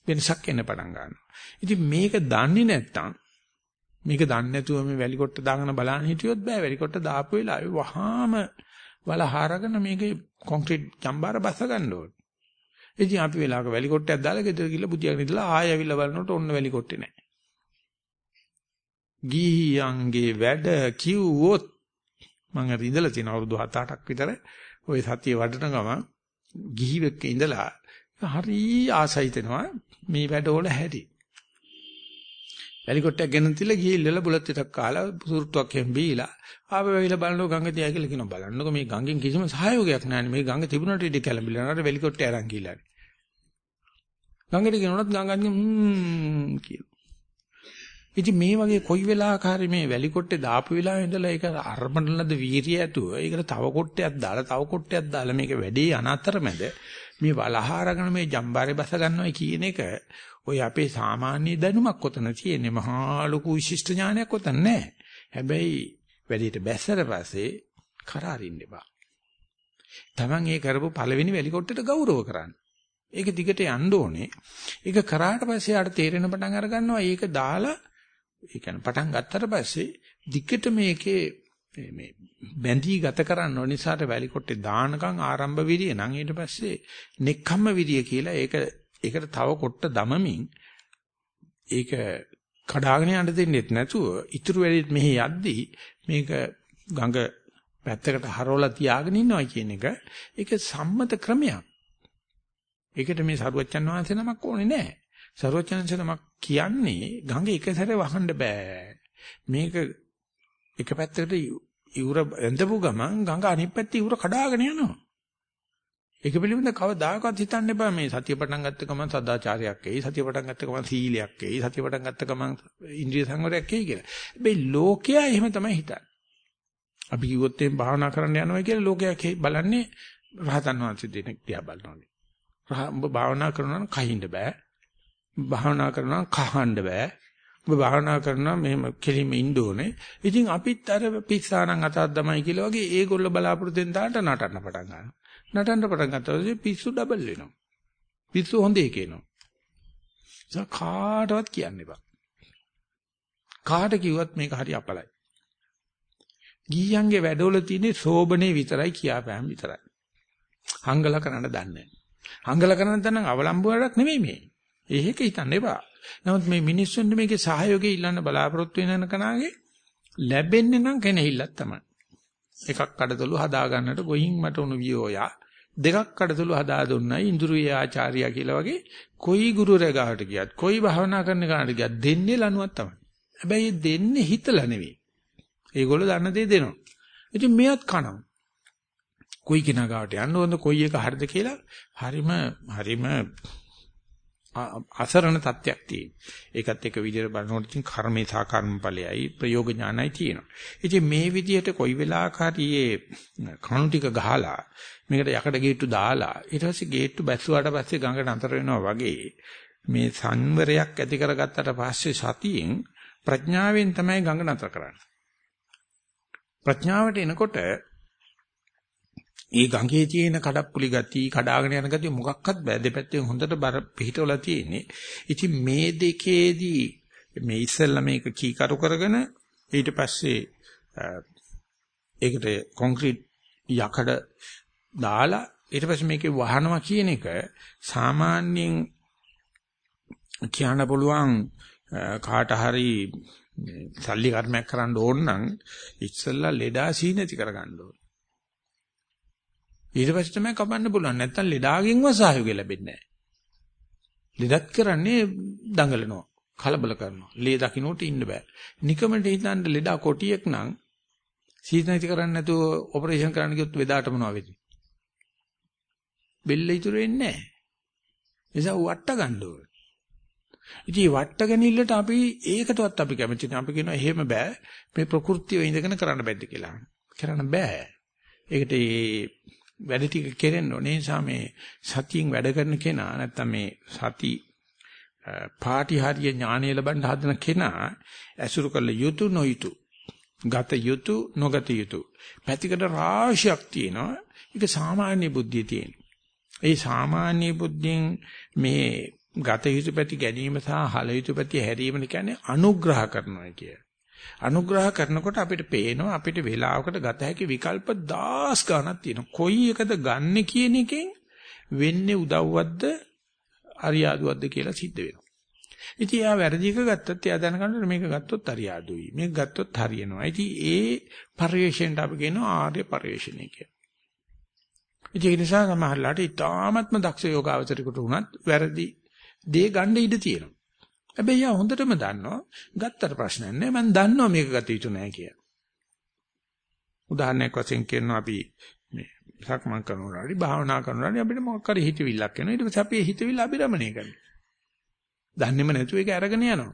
වෙනසක් එන්න පටන් ගන්නවා. ඉතින් මේක දන්නේ නැත්තම් මේක දන්නේ නැතුව මේ වැලි කොට්ට දාගෙන බලන්න හිටියොත් බෑ වැලි කොට්ට දාපු වෙලාවේ වහාම වල හරගෙන මේකේ කොන්ක්‍රීට් ජම්බාර බස්ස ගන්න ඕනේ. ඉතින් අපි වෙලාවක වැලි කොට්ටයක් දාලා ගෙදර ගිහලා බුදියාගෙන ඉඳලා ආයෙ ඇවිල්ලා බලනකොට ඔන්න වැලි කොට්ටේ නැහැ. ගිහියන්ගේ වැඩ කිව්වොත් මම අර ඉඳලා තියෙන අවුරුදු 7-8ක් විතර ওই සතිය වඩන ගමන් ගිහිවෙක් ඉඳලා හරි ආසයිතෙනවා මේ වැඩවල හැටි. වැලිකොට්ටයක් ගෙනත් තියලා ගිහිල්ලා බුලත් ටිකක් කාලා සුරුට්ටුවක් එහෙම බීලා ආපහු වෙවිලා බලනකොට ගඟ තියා කියලා කියනවා බලන්නකො මේ ගඟෙන් කිසිම සහයෝගයක් නැහැ මේ ගඟ තිබුණට ඉඩ කැළඹිලා නේද වැලිකොට්ටේ අරන් ගිහිල්ලා. ගඟට ගෙනුනොත් ගඟන් හ්ම් කියනවා. ඉතින් මේ වගේ කොයි වෙලාවකරි මේ වැලි කොට්ටේ දාපු වෙලාවෙ ඉඳලා ඒක අර්මණලද වීරිය ඇතුව ඒකට තව කොට්ටයක් දාලා තව කොට්ටයක් දාලා මේක වැඩේ අනතරමැද මේ වලහාරගෙන මේ ජම්බාරේ බස ගන්නවා කියන එක ඔය අපේ සාමාන්‍ය දැනුමක් කොතන තියෙන්නේ මහා ලොකු විශිෂ්ට ඥානයක් කොතන නැහැ. හැබැයි වැඩේට බැස්සට පස්සේ කරාරින්න එපා. Taman ඒ කරපු පළවෙනි වැලි කොට්ටට ගෞරව කරන්න. ඒක දිගට යන්න ඕනේ. ඒක කරාට පස්සේ ආට තේරෙන පටන් අර ගන්නවා. ඒක දාලා ඒ කියන්නේ පටන් ගත්තට පස්සේ දිගට මේකේ මේ බැඳී ගත කරන්න ඕන නිසාට වැලි කොටේ දානකම් ආරම්භ විරිය නම් ඊට පස්සේ නෙක්ඛම්ම විරිය කියලා ඒක ඒකට තව කොට්ට දමමින් ඒක කඩාගෙන යන්න දෙන්නෙත් නැතුව ඉතුරු වෙලෙත් මෙහි යද්දී මේක ගඟ පැත්තකට හරවලා තියාගෙන ඉන්නවා කියන එක ඒක සම්මත ක්‍රමයක්. ඒකට මේ සරුවච්චන් වහන්සේ නමක් ඕනේ නැහැ. සරුවච්චන්සේ නමක් කියන්නේ ගඟ එක සැරේ වහන්න බෑ. මේක එක පැත්තකට ඉවුර ඇඳපු ගමන් ගඟ අනිත් පැත්තේ ඉවුර කඩාගෙන යනවා. ඒක පිළිබඳව කවදාකවත් හිතන්න එපා මේ සතිය පටන් ගත්ත ගමන් සදාචාරයක් එයි සතිය පටන් ගත්ත ගමන් සීලයක් එයි සතිය පටන් ගත්ත ගමන් ඉන්ද්‍රිය සංවරයක් එයි කියලා. හැබැයි ලෝකයා එහෙම තමයි හිතන්නේ. අපි කිව්වොත් එම් භාවනා කරන්න යනවා කියලා ලෝකයා බලන්නේ රහතන් වහන්සේ දෙනෙක් දිහා බලනවා. රහ උඹ භාවනා කරනවා නම් කහින්න බෑ. භාවනා කරනවා කහන්න බෑ. ඔබ භාවනා කරනවා මෙහෙම කෙලින්ම ඉන්න ඕනේ. ඉතින් අපිත් අර පිස්සානම් අතක් තමයි කියලා වගේ ඒගොල්ල බලාපොරොත්තු වෙන තාට නටන්න පටන් ගන්නවා. නටන්න පටන් ගත්තා පිස්සු ඩබල් වෙනවා. පිස්සු හොඳ එකේනවා. ඒක කාටවත් කියන්න එපා. කාට කිව්වත් මේක හරි අපලයි. ගීයන්ගේ වැඩවල තියෙන සෝබනේ විතරයි කියාපෑම් විතරයි. හංගල කරන්න දන්නේ නැහැ. හංගල කරන්න තන අවලම්බුවරක් නෙමෙයි මේ. ඒක හිතන්න එපා. නමුත් මේ මිනිස්සුන්ට මේකේ සහයෝගය ඉල්ලන්න බලාපොරොත්තු වෙන කනාගේ ලැබෙන්නේ නම් කෙනෙහිල්ලක් තමයි. එකක් කඩතලු හදා ගන්නට ගොහින් මට උණු වියෝයා දෙකක් කඩතලු හදා දුන්නයි ඉන්ද්‍රිය ආචාර්යා කියලා වගේ කොයි ගුරුරයා ගාවට ගියත් කොයි භාවනා කරන ගාවට ගියත් දෙන්නේ ලනුවක් තමයි. හැබැයි දෙන්නේ හිතලා නෙවෙයි. ඒගොල්ලෝ දන්න දේ දෙනවා. ඉතින් මෙයත් කනවා. කොයි කෙනා ගාවට යන්න ඕනද කොයි එක හරිද කියලා හරිම හරිම අසරණ තත්යක් තියෙනවා. ඒකත් එක විදිහට බලනකොට ඉතින් කර්මේ සහ කර්මඵලයයි ප්‍රයෝග ඥානයි තියෙනවා. ඉතින් මේ විදිහට කොයි වෙලාවකරියේ කණු ටික ගහලා මේකට යකඩ ගේට්ටු දාලා ඊට පස්සේ ගේට්ටු බැස්සුවාට පස්සේ ගඟට අතර වෙනවා වගේ මේ සංවරයක් ඇති කරගත්තට පස්සේ සතියෙන් ප්‍රඥාවෙන් තමයි ගඟ නතර කරන්නේ. ප්‍රඥාවට එනකොට ඒ ගඟේ තියෙන කඩප්පුලි ගති, කඩාගෙන යන ගති මොකක්වත් බෑ. දෙපැත්තෙන් හොඳට බර පිහිටවලා තියෙන්නේ. ඉතින් මේ දෙකේදී මේ ඉස්සෙල්ලා මේක කීකරු කරගෙන ඊට පස්සේ ඒකට කොන්ක්‍රීට් යකඩ දාලා ඊට පස්සේ මේකේ වහනවා කියන එක සාමාන්‍යයෙන් කියන්න පුළුවන් කාට හරි සල්ලි කර්මයක් කරන්න ඕන නම් ඉස්සෙල්ලා ලෙඩා සීනති කරගන්න ඕන. ඊට පස්සේ තමයි කපන්න පුළුවන්. නැත්තම් ලෙඩාගෙන්ව සහයෝගය ලැබෙන්නේ නැහැ. ලෙඩත් කරන්නේ දඟලනවා. කලබල කරනවා. ලේ දකින්නට ඉන්න බෑ. නිකමට හිතන්න ලෙඩා කොටියෙක් නම් සීතනයිති කරන්නේ නැතුව ඔපරේෂන් කරන්න ගියොත් වෙදාට මොනව වෙන්නේ? බෙල්ල ඉතුරු වෙන්නේ නැහැ. නිසා වට ගන්න ඕනේ. ඉතින් වට ගැනීමලට අපි ඒකටවත් අපි කැමති නැහැ. අපි කියනවා එහෙම බෑ. මේ ප්‍රകൃතිය ඉඳගෙන කරන්න බැද්ද කියලා. කරන්න බෑ. ඒකට මේ වැඩ ටික කෙරෙන්න ඕනේ. ඒ නිසා මේ සතියෙන් වැඩ කරන කෙනා නැත්තම් මේ සති පාටි හරිය ඥානය ලබන්න හදන කෙනා ඇසුරු කළ යුතු නොයුතු ගත යුතු නොගත යුතු පැතිකඩ රාශියක් තියෙනවා. ඒක සාමාන්‍ය බුද්ධිය තියෙන. ඒ සාමාන්‍ය බුද්ධියෙන් මේ ගත යුතු පැති ගැනීම සහ හල යුතු පැති හැරීම කියන්නේ අනුග්‍රහ කරනවා කිය. අනුග්‍රහ කරනකොට අපිට පේනවා අපිට වේලාවකට ගත හැකි විකල්ප 10 ගණක් තියෙනවා. කොයි එකද ගන්නෙ කියන එකෙන් වෙන්නේ උදව්වක්ද අරියාදුවක්ද කියලා සිද්ධ වෙනවා. ඉතින් එයා වැරදි එක ගත්තත් එයා දැනගන්න මේක ගත්තොත් හරියාදුයි. මේක ගත්තොත් හරියනවා. ඉතින් ඒ පරිවේශයෙන්ට අපි කියනවා ආර්ය පරිවේශණය කියලා. ඉතින් ඒ නිසා සමහරලාට ඊටාත්ම දක්ෂ යෝගාවචරිකට උනත් වැරදි දේ ගන්න ඉඩ තියෙනවා. හැබැයි යා හොඳටම දන්නවා ගත්තට ප්‍රශ්නයක් නෑ මම දන්නවා මේක ගත යුතු නෑ කියලා. උදාහරණයක් වශයෙන් කියනවා අපි මේ සක්මන් කරනවා හරි භාවනා කරනවා හරි අපිට මොකක් හරි හිතවිල්ලක් එනවා ඊට පස්සේ අපි හිතවිල්ල අභිරමණය කරනවා. දන්නේම නැතුව ඒක අරගෙන යනවා.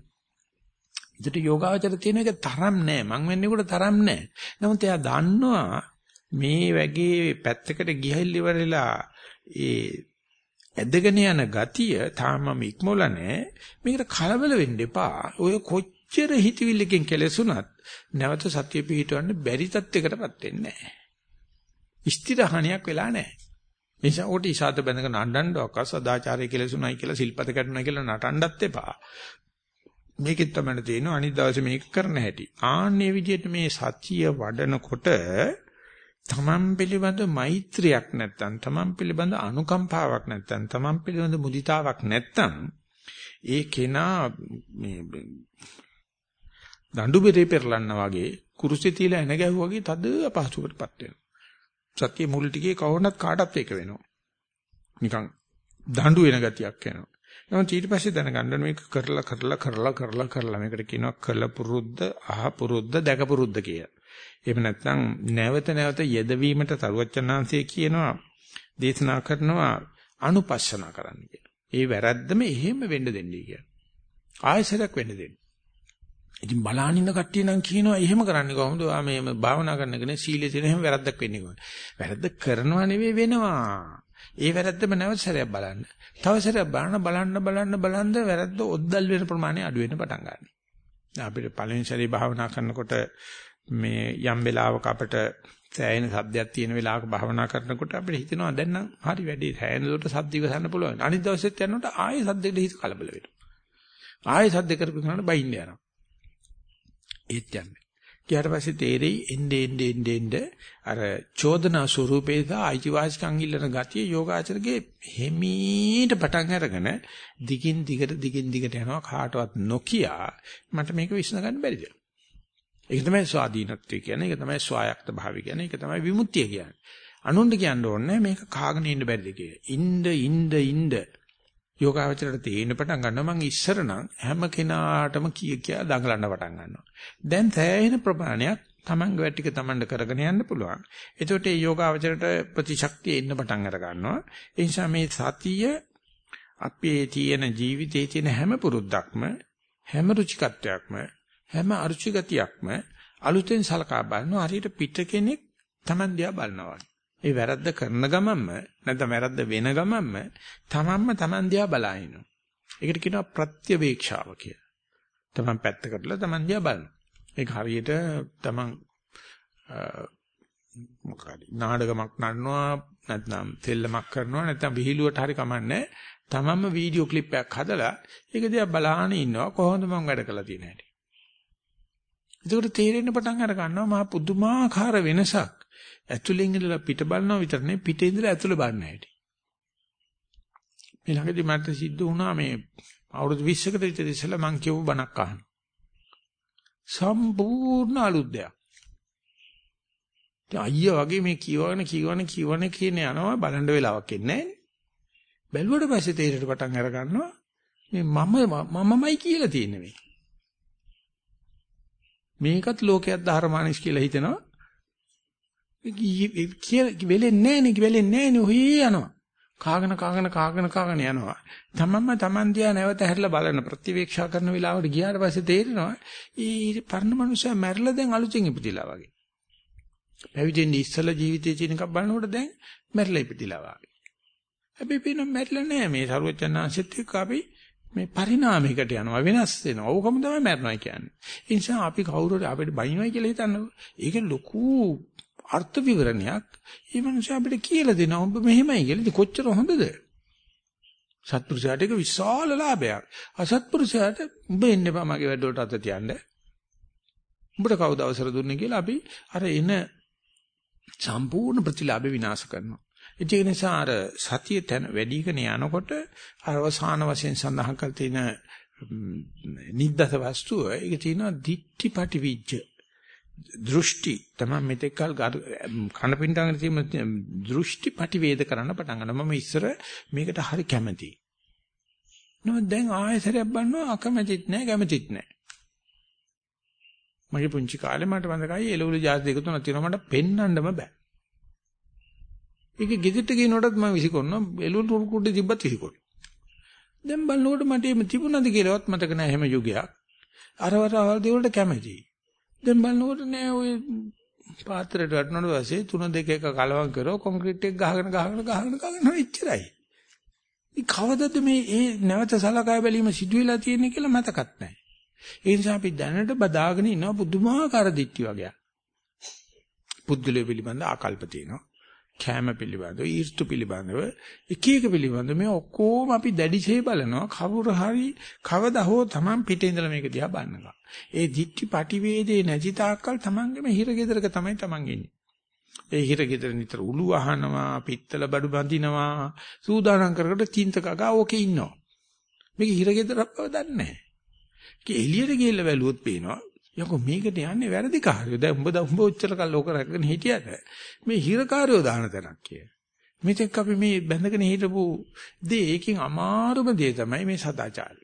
ඒකට යෝගාවචර තියෙන එක තරම් නෑ මං වෙන්නේ කොට තරම් නෑ. නමුත් එයා දන්නවා මේ වගේ පැත්තකට ගිහිල්ල ඉවරලා ඒ ඇදගෙන යන ගතිය තාම ඉක්මොල නැහැ. මේකට කලබල වෙන්න එපා. ඔය කොච්චර හිතවිල්ලකින් කෙලසුණත් නැවත සතිය පිහිටවන්න බැරි තත්යකටපත් වෙන්නේ නැහැ. ස්ථිරහණියක් වෙලා නැහැ. නිසා ඔට ඉසాత බඳගෙන නඩන්නවක් සදාචාරය කෙලසුණයි කියලා සිල්පද කඩනවා කියලා නටන්නත් එපා. මේකෙත් තමයි තියෙනවා අනිත් දවසේ මේක කරන්න හැටි. ආන්නේ විදිහට මේ සතිය වඩනකොට තමන් පිළිබඳ මෛත්‍රියක් නැත්තම් තමන් පිළිබඳ අනුකම්පාවක් නැත්තම් තමන් පිළිබඳ මුදිතාවක් නැත්තම් ඒ කෙනා මේ දඬු බෙරේ පෙරලන්න වගේ කුරුසෙ තියලා එන ගැහුවා වගේ තද අපහසුකටපත් වෙනවා. සත්‍ය මුල් ටිකේ කවුරුනත් කාටත් ඒක වෙනවා. නිකන් දඬු වෙන ගතියක් එනවා. නමුත් ඊට පස්සේ දැනගන්න මේක කරලා කරලා කරලා කරලා කරලා මේකට කියනවා කළ පුරුද්ද අහ පුරුද්ද දැක පුරුද්ද කියලා. එහෙම නැත්නම් නැවත නැවත යෙදවීමට තරුවචනාංශය කියනවා දේශනා කරනවා අනුපස්සනා කරන්න කියලා. ඒ වැරද්දම එහෙම වෙන්න දෙන්නේ කියලා. ආයසරයක් වෙන්න දෙන්න. ඉතින් බලානින්න කට්ටිය නම් කියනවා එහෙම කරන්නේ කොහොමද? ආ මේ භාවනා කරන කෙනේ සීලේ තියෙන එහෙම වැරද්දක් වෙන්නේ කොහොමද? වැරද්ද කරනවා නෙවෙයි වෙනවා. ඒ වැරද්දම නැවත සැරයක් බලන්න. තව සැරයක් බලන්න බලන්න බලන්න බලන්න වැරද්ද ඔද්දල් වෙන ප්‍රමාණය අඩු වෙන්න පටන් ගන්නවා. අපිට පළවෙනි සැරේ භාවනා කරනකොට මේ යම් වෙලාවක අපිට සෑහෙන සද්දයක් තියෙන වෙලාවක භාවනා කරනකොට අපිට හිතෙනවා දැන් නම් හරි වැඩි සෑහෙන දුරට සද්ද ඉවසන්න පුළුවන්. අනිත් දවසෙත් යනකොට ආයෙ සද්දෙට හිත කලබල වෙනවා. ආයෙ සද්ද කරපු කෙනාට බයින්න යනවා. ඒත් යන්නේ. ඊට පස්සේ තේරෙයි එnde ende ende ende අර චෝදනා ස්වරූපේ සහ අයිතිවාසිකම් ඉල්ලන ගතිය යෝගාචරගේ හිමීට පටන් අරගෙන දිගින් දිගට දිගින් දිගට යනවා කාටවත් නොකිය මට මේක විශ්න ගන්න බැරිද ඒක තමයි ස්වාධීනත්වය කියන්නේ. ඒක තමයි ස්වායක්ත භාවය කියන්නේ. ඒක තමයි විමුක්තිය කියන්නේ. අනුන්ට කියන්න ඕනේ මේක කාගෙන ඉන්න බැරිද කියලා. ඉන්න ඉන්න ඉන්න යෝගාවචරයට තේින්න පටන් ගන්නවා මං ඉස්සර නම් හැම කෙනාටම කී කියා දඟලන්න පටන් ගන්නවා. දැන් සෑහෙන ප්‍රමාණයක් තමන්ගේ වැඩ ටික තමන්ට කරගෙන යන්න පුළුවන්. එතකොට මේ යෝගාවචරයට ප්‍රතිශක්තිය එන්න පටන් අර ගන්නවා. ඒ නිසා මේ සතිය අපේ තියෙන ජීවිතයේ තියෙන හැම පුරුද්දක්ම හැම රුචිකත්වයක්ම හැම අරුචි ගතියක්ම අලුතෙන් සලකා බලනවා හරියට පිට කෙනෙක් Taman දිහා බලනවා. ඒ වැරද්ද කරන ගමන්ම නැත්නම් වැරද්ද වෙන ගමන්ම තමන්ම Taman දිහා බලාිනවා. ඒකට කියනවා ප්‍රත්‍යවේක්ෂාව කියලා. Taman පැත්තකටලා Taman දිහා බලනවා. ඒක හරියට Taman මොකක්ද නාඩගමක් නඩනවා නැත්නම් තෙල්ලමක් කරනවා නැත්නම් විහිළුවට හරි කමන්නේ තමන්ම වීඩියෝ ක්ලිප් එකක් හදලා ඒක දිහා බලාගෙන ඉන්නවා කොහොමද මම වැඩ කරලා තියෙන්නේ හැටි එතකොට තේරෙන්න පටන් අර ගන්නවා මහා පුදුමාකාර වෙනසක්. ඇතුලෙන් ඉඳලා පිට බලනවා විතර නෙවෙයි පිටේ ඉඳලා ඇතුල බලන්න හැටි. මේ ළඟදී මට සිද්ධ වුණා මේ අවුරුදු 20කට විතර ඉස්සෙල්ලා මං කියපු බණක් අහන්න. සම්පූර්ණ අලුත් දෙයක්. අයියා වගේ මේ කියවන කියවන කියවන කියන යනවා බලන්න වෙලාවක් එන්නේ නැහැ. බැලුවට පස්සේ තේරෙට පටන් අර ගන්නවා මේ මම මමමයි කියලා තියෙන්නේ මේ. මේකත් ලෝකයක් ධර්මානිස් කියලා හිතනවා. කිය වෙලෙන්නේ නැහැ නේ වෙලෙන්නේ නැහැ නේ ඔහි යනවා. කාගෙන කාගෙන කාගෙන කාගෙන යනවා. තමන්ම තමන් දිහා නැවත හැරිලා බලන ප්‍රතිවීක්ෂා කරන වෙලාවට ගියාට පස්සේ තේරෙනවා ඊ පරණ මනුස්සයා මැරිලා දැන් අලුතෙන් ඉපදිලා වගේ. පැවිදෙන්නේ ඉස්සලා ජීවිතයේ තියෙන එකක් බලනකොට දැන් මැරිලා ඉපදිලා වාගේ. හැබැයි පේන මැරිලා නෑ මේ සරුවචනාංශෙත් එක්ක අපි මේ පරිණාමයකට යනවා වෙනස් වෙනවා. ඕකම තමයි මැරෙනවා කියන්නේ. ඒ නිසා අපි කවුරුහරි අපිට බයින්වයි කියලා හිතන්නකො. ඒක ලොකු අර්ථ විවරණයක්. ඒ මනුස්සයා අපිට කියලා දෙනවා. ඔබ මෙහෙමයි කියලා. ඉතින් කොච්චර හොඳද? සත්පුරුෂයාට ඒක විශාල ලාභයක්. අසත්පුරුෂයාට උඹ එන්න එපා මගේ වැඩවලට අත තියන්න. උඹට කවුද අවසර දුන්නේ කියලා අපි අර එන සම්පූර්ණ ප්‍රතිලාභ විනාශ කරනවා. ඒක නිසා අර සතිය තන වැඩිගෙන යනකොට අවසාන වශයෙන් සඳහන් කර තියෙන නිද්දස වස්තුව ඒක තියෙනවා දිට්ඨිපටි විජ්ජ දෘෂ්ටි තමයි මෙතෙක්කල් කනපින්ඩාගෙන තියෙන දෘෂ්ටි පටිවේද කරන්න පටන් ගන්නවා. මම ඉස්සර මේකට හරි කැමතියි. නමුත් දැන් ආයෙසරයක් බලනවා අකමැතිත් නැහැ කැමතිත් නැහැ. මගේ පුංචි කාලේ මට මතකයි එළවලු ජාති දෙක තුනක් තියෙනවා මට පෙන්වන්නම බෑ. ඒක ගෙදරට ගිනකොටත් මම විසිකොන්නවා එළවලු කුඩේ තිබ්බත් විසිකොයි. දැන් බලනකොට මට එහෙම තිබුණාද කියලාවත් මතක නැහැ එහෙම යුගයක්. අරවර අවල් දේවල්ට කැමතියි. දැන් බලනකොට නෑ ඔය පාත්‍රයට වටනකොට පස්සේ තුන දෙක එක කලවම් කරෝ කොන්ක්‍රීට් එක ගහගෙන ගහගෙන ගහගෙන ගහගෙන ඉච්චරයි. ඉතින් කවදද මේ ඒ නැවත සලකා බැලීම සිදුවෙලා තියෙන්නේ කියලා මතකත් නැහැ. ඒ නිසා අපි දැනට බදාගෙන ඉන්නවා පුදුමාකාර දික්ටි වගේ. පුද්ගලය පිළිබඳ ආකල්ප තියෙනවා. කෑම පිළිබඳව, ඊර්තු පිළිබඳව, එක එක පිළිබඳව මේ ඔක්කොම අපි දැඩිසේ බලනවා. කවුරු හරි කවදා හෝ Taman පිටේ ඉඳලා මේක දිහා බලනවා. ඒ දික්ටි පටිවේදේ නැති තාක්කල් Tamanගේම හිරගෙදරක තමයි Taman ඉන්නේ. ඒ හිරගෙදර නිතර උළු අහනවා, පිත්තල බඩු බඳිනවා, සූදානම් කරකට චින්ත කගා ඕකේ ඉන්නවා. මේක හිරගෙදරක් බව දන්නේ නැහැ. ඒක එළියට ගිහිල්ලා බැලුවොත් පේනවා යකෝ මේකට යන්නේ වැරදි කාර්යය. දැන් උඹ උඹ ඔච්චර කල් ඕක රැකගෙන හිටියට මේ හිරකාරයෝ දාන තැනක් කිය. මෙතෙක් අපි මේ බැඳගෙන හිටපු දේ ඒකෙන් අමාරුම දේ තමයි මේ සදාචාරය.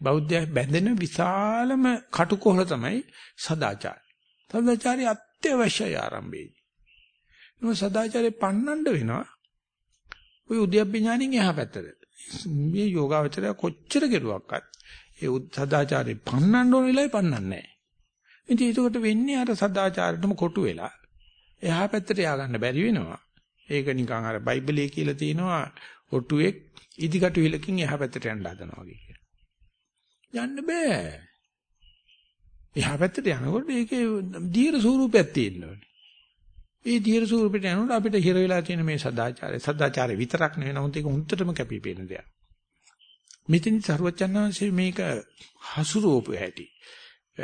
බෞද්ධය බැඳෙන විශාලම කටුකොහල තමයි සදාචාරය. සදාචාරය අත්‍යවශ්‍යයි ආරම්භයේදී. නෝ සදාචාරය පන්නන්න වෙනවා. ඔය උද්‍යප්ප ඥානින් එහා පැත්තට. මේ යෝගාවචරය කොච්චර කෙරුවක්වත් ඒ සදාචාරේ පන්නන්න ඕන වෙලාවේ පන්නන්නේ නැහැ. ඉතින් ඒකට වෙන්නේ අර සදාචාරෙටම කොටු වෙලා එහා පැත්තට ය아가න්න බැරි වෙනවා. ඒක නිකන් අර බයිබලයේ කියලා තියෙනවා ඔටුවෙක් ඉදිකටු විලකින් එහා පැත්තට යන්න හදනවා වගේ කියලා. යන්න බෑ. එහා පැත්තට යනකොට ඒකේ දීර්ඝ ස්වරූපයක් තියෙන්න ඕනේ. ඒ දීර්ඝ ස්වරූපෙට යනකොට අපිට හිර වෙලා තියෙන මේ සදාචාරය සදාචාරය විතරක් නෙවෙයි නමුත් ඒක හුත්තටම කැපිපෙන දෙයක්. මෙතන සරුවචනාංශයේ මේක හසුරුවපු හැටි.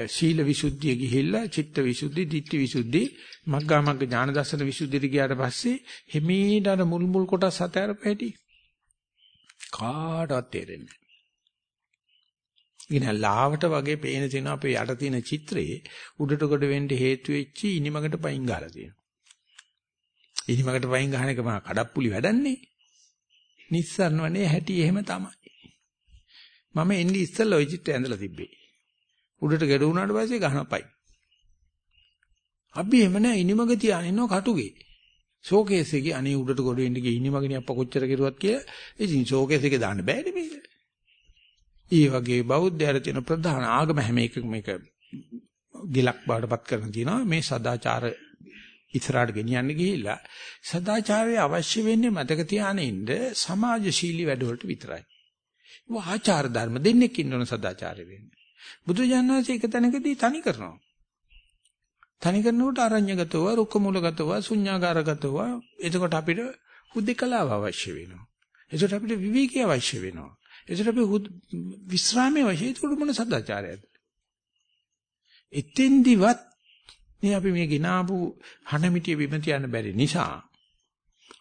සීල විසුද්ධිය ගිහිල්ලා චිත්ත විසුද්ධි, ditthi විසුද්ධි, මග්ගා මග්ග ඥාන දර්ශන විසුද්ධියට ගියාට පස්සේ හිමීට අර මුල් මුල් කොටස් හතරප හැටි කාටවත් තේරෙන්නේ නැහැ. ඉතින් ලාවට වගේ පේන තියෙන අපේ යට තියෙන චිත්‍රයේ උඩට කොට වෙන්න හේතු වෙච්ච ඉනිමකට පයින් ගහලා තියෙනවා. ඉනිමකට පයින් ගහන එක මහා කඩප්පුලි වැඩන්නේ. නිස්සාරණවනේ හැටි එහෙම තමයි. මම එන්නේ ඉස්සෙල්ලා ওই චිත්‍රය ඇඳලා තිබ්බේ. උඩට ගැඩ වුණාට පස්සේ ගහනපයි. අපි එම නෑ ඉනිමග තියාගෙන ඉන්නව කටුගේ. ෂෝකේස් එකේ අනේ උඩට ගොඩ වෙන්න ගිය ඉනිමගනේ අප්පා කොච්චර කෙරුවත් කියලා. ඉතින් ෂෝකේස් එකේ දාන්න බෑනේ මේක. ඒ වගේ බෞද්ධයර තියෙන ප්‍රධාන ආගම හැම එකකම මේක ගිලක් බාටපත් කරන තියෙනවා මේ සදාචාර ඉස්සරහට ගෙනියන්න ගිහිල්ලා සදාචාරය අවශ්‍ය වෙන්නේ මතක තියාගෙන ඉන්න සමාජශීලී වැඩවලට විතරයි. ආචාර ධර්ම දෙන්නෙක් ඉන්නවන සදාචාරය වෙන්නේ. බුදුජානනාංශ එක තැනකදී තනි කරනවා. තනි කරනකොට අරඤ්‍යගතව, රුක්කමූලගතව, ශුඤ්ඤාගාරගතව එතකොට අපිට හුදෙකලාව අවශ්‍ය වෙනවා. එතකොට අපිට විවේකී අවශ්‍ය වෙනවා. එතකොට අපි විස්රාමයේ අවශ්‍ය ඒකට මොන සදාචාරයද? එතෙන්දිවත් මේ අපි මේ ගినాපු හනමිටිය බිම තියන්න බැරි නිසා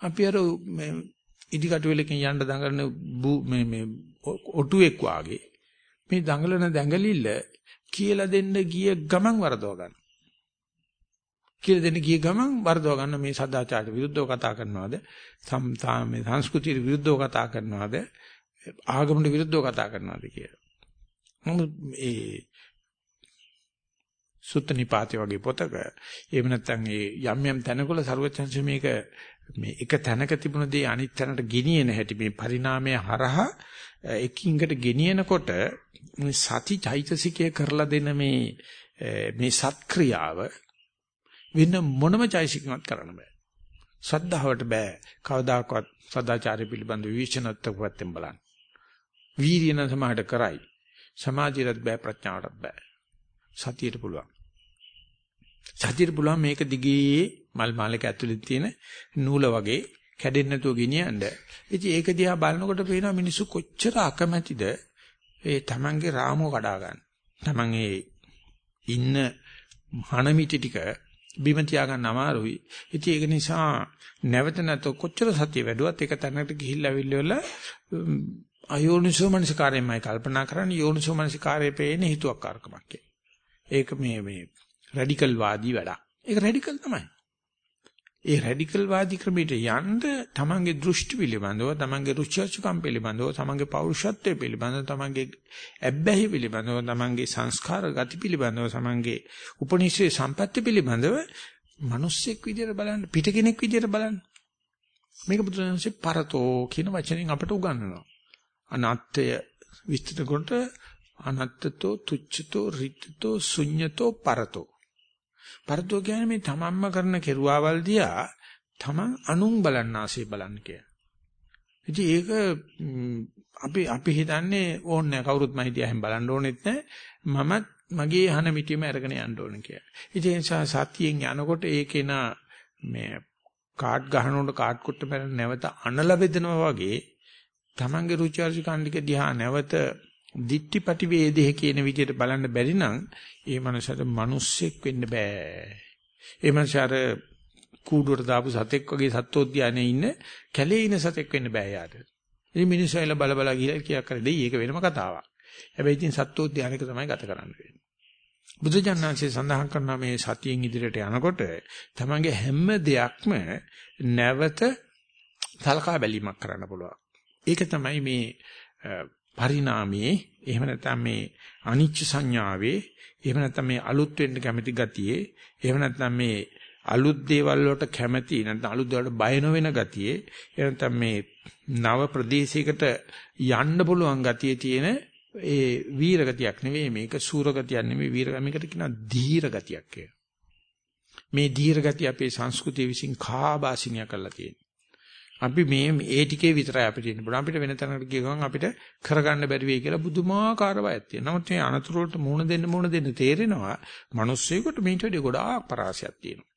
අපි අර ඉදිකටු වලකින් යන්න දඟලන මේ මේ ඔටුවෙක් වාගේ මේ දඟලන දැඟලිල්ල කියලා දෙන්න ගිය ගමන් වරදව ගන්න. කියලා දෙන්න ගිය ගමන් වරදව ගන්න මේ සදාචාරයට විරුද්ධව කතා කරනවද? මේ සංස්කෘතියට විරුද්ධව කතා කරනවද? ආගමට විරුද්ධව කතා කරනවද කියලා. නමුත් ඒ සුත්ත නිපාතේ වගේ පොතක එහෙම නැත්නම් ඒ යම් යම් තැනකල ਸਰවචන්ස මේක මේ එක තැනක තිබුණ දේ අනිත් තැනට ගෙනියන හැටි මේ පරිණාමය හරහා එකින්කට ගෙනියනකොට සති චෛතසිකය කරලා දෙන මේ මේ සත්ක්‍රියාව වෙන මොනම චෛසිකමත් කරන්න බෑ. ශ්‍රද්ධාවට බෑ. කවදාකවත් සදාචාරය පිළිබඳ විශ්චනත්වයෙන් බලන්න. වීර්යන සමාහට කරයි. සමාධියට බෑ ප්‍රඥාවටත් බෑ. සතියට පුළුවන්. සතියට පුළුවන් මේක දිගේ මල් මාලක ඇතුලේ තියෙන නූල වගේ කැඩෙන්නේ නැතුව ගෙනියන්න. ඉතින් ඒක දිහා බලනකොට පේනවා මිනිස්සු කොච්චර අකමැතිද ඒ තමන්ගේ රාමුව කඩා ගන්න. තමන් ඒ ඉන්න හනමිටි ටික බිම තියාගන්න අමාරුයි. ඉතින් ඒක නිසා නැවත නැත කොච්චර සතිය වැඩුවත් ඒක තැනකට ගිහිල්ලා අවිල්ල අයෝනිසෝ මනසිකාරයෙන්මයි කල්පනා කරන්නේ යෝනිසෝ මනසිකාරයේ පේන්නේ හිතුවක්කාරකමක් ඒක මේ මේ රැඩිකල් වාදී වැඩක්. ඒක රැඩිකල් තමයි. ඒ රැඩිකල් වාදී ක්‍රමයට යන්න තමන්ගේ දෘෂ්ටි පිළිබඳව, තමන්ගේ රුචිචුකම් පිළිබඳව, තමන්ගේ පෞරුෂත්වය පිළිබඳව, තමන්ගේ ඇබ්බැහි පිළිබඳව, තමන්ගේ සංස්කාර ගති පිළිබඳව, තමන්ගේ උපනිෂේ සම්පatti පිළිබඳව මිනිස්සෙක් විදියට බලන්න, පිට කෙනෙක් විදියට බලන්න. මේක බුදුරජාණන්සේ පරතෝ කියන වචනෙන් අපට උගන්වනවා. අනත්ත්‍ය විස්තර කොට අනත්තතෝ තුච්ඡතෝ රිත්තතෝ ශුඤ්ඤතෝ පරතෝ පරතෝ කියන්නේ මේ තමන්ම කරන කෙරුවාවල් දිහා තමන් අනුන් බලන්න ආසේ බලන්න කිය. ඉතින් ඒක අපි අපි හිතන්නේ ඕනේ කවුරුත් මම හිතියෙන් බලන්න ඕනෙත් නැහැ. මමත් මගේ අහන මිටියම අරගෙන යන්න ඕනේ කියලා. ඉතින් ඒ නිසා සතියෙන් යනකොට ඒකේන මේ කාඩ් ගහනකොට කාඩ් කුට්ට මරන නැවත අනල බෙදනවා වගේ තමන්ගේ රුචි අරුචිකන් ටික දිහා නැවත දිට්ටිපටි වේදේ කියන විදිහට බලන්න බැරි නම් ඒ මනසට මිනිස්සෙක් වෙන්න බෑ. ඒ මනසට කූඩුවට දාපු සතෙක් වගේ සත්වෝද්‍යානයේ ඉන්න කැලේ ඉන සතෙක් වෙන්න බෑ යාට. ඉතින් මිනිස්සු ඇවිල්ලා බල බල ගිහලා කියක් කරේ දෙයි ඒක වෙනම කතාවක්. හැබැයි ඉතින් සත්වෝද්‍යානයක තමයි ගත කරන්න වෙන්නේ. බුදුජානනාංශයේ සඳහන් කරන මේ සතියෙන් ඉදිරියට යනකොට තමන්ගේ හැම දෙයක්ම නැවත සලකා බැලීමක් කරන්න පුළුවන්. ඒක තමයි මේ පරිණාමයේ එහෙම නැත්නම් මේ අනිච්ච සංඥාවේ එහෙම නැත්නම් මේ අලුත් වෙන්න කැමති ගතියේ එහෙම නැත්නම් මේ අලුත් දේවල් වලට කැමති නැත්නම් අලුත් දේවල්ට බය නොවන ගතියේ එහෙම නැත්නම් මේ නව ප්‍රදේශයකට යන්න පුළුවන් ගතියේ තියෙන ඒ වීර ගතියක් නෙවෙයි මේක සූර ගතියක් නෙවෙයි වීර මේකට කියනවා ධීර ගතියක් කියලා. මේ ධීර ගතිය අපේ සංස්කෘතිය විසින් කාබාසිනිය කරලා තියෙනවා. අපි මේ ඒ ටිකේ විතරයි අපිට ඉන්න පුළුවන්. අපිට වෙන තැනකට ගිය ගමන් අපිට කරගන්න බැරි වෙයි කියලා බුදුමාකාර බයක් තියෙනවා. නමුත් මේ අනතුරු වලට මුහුණ දෙන්න මුහුණ දෙන්න තේරෙනවා. මිනිස්සුයෙකුට මේට වඩා ගොඩාක් පරාසයක් තියෙනවා.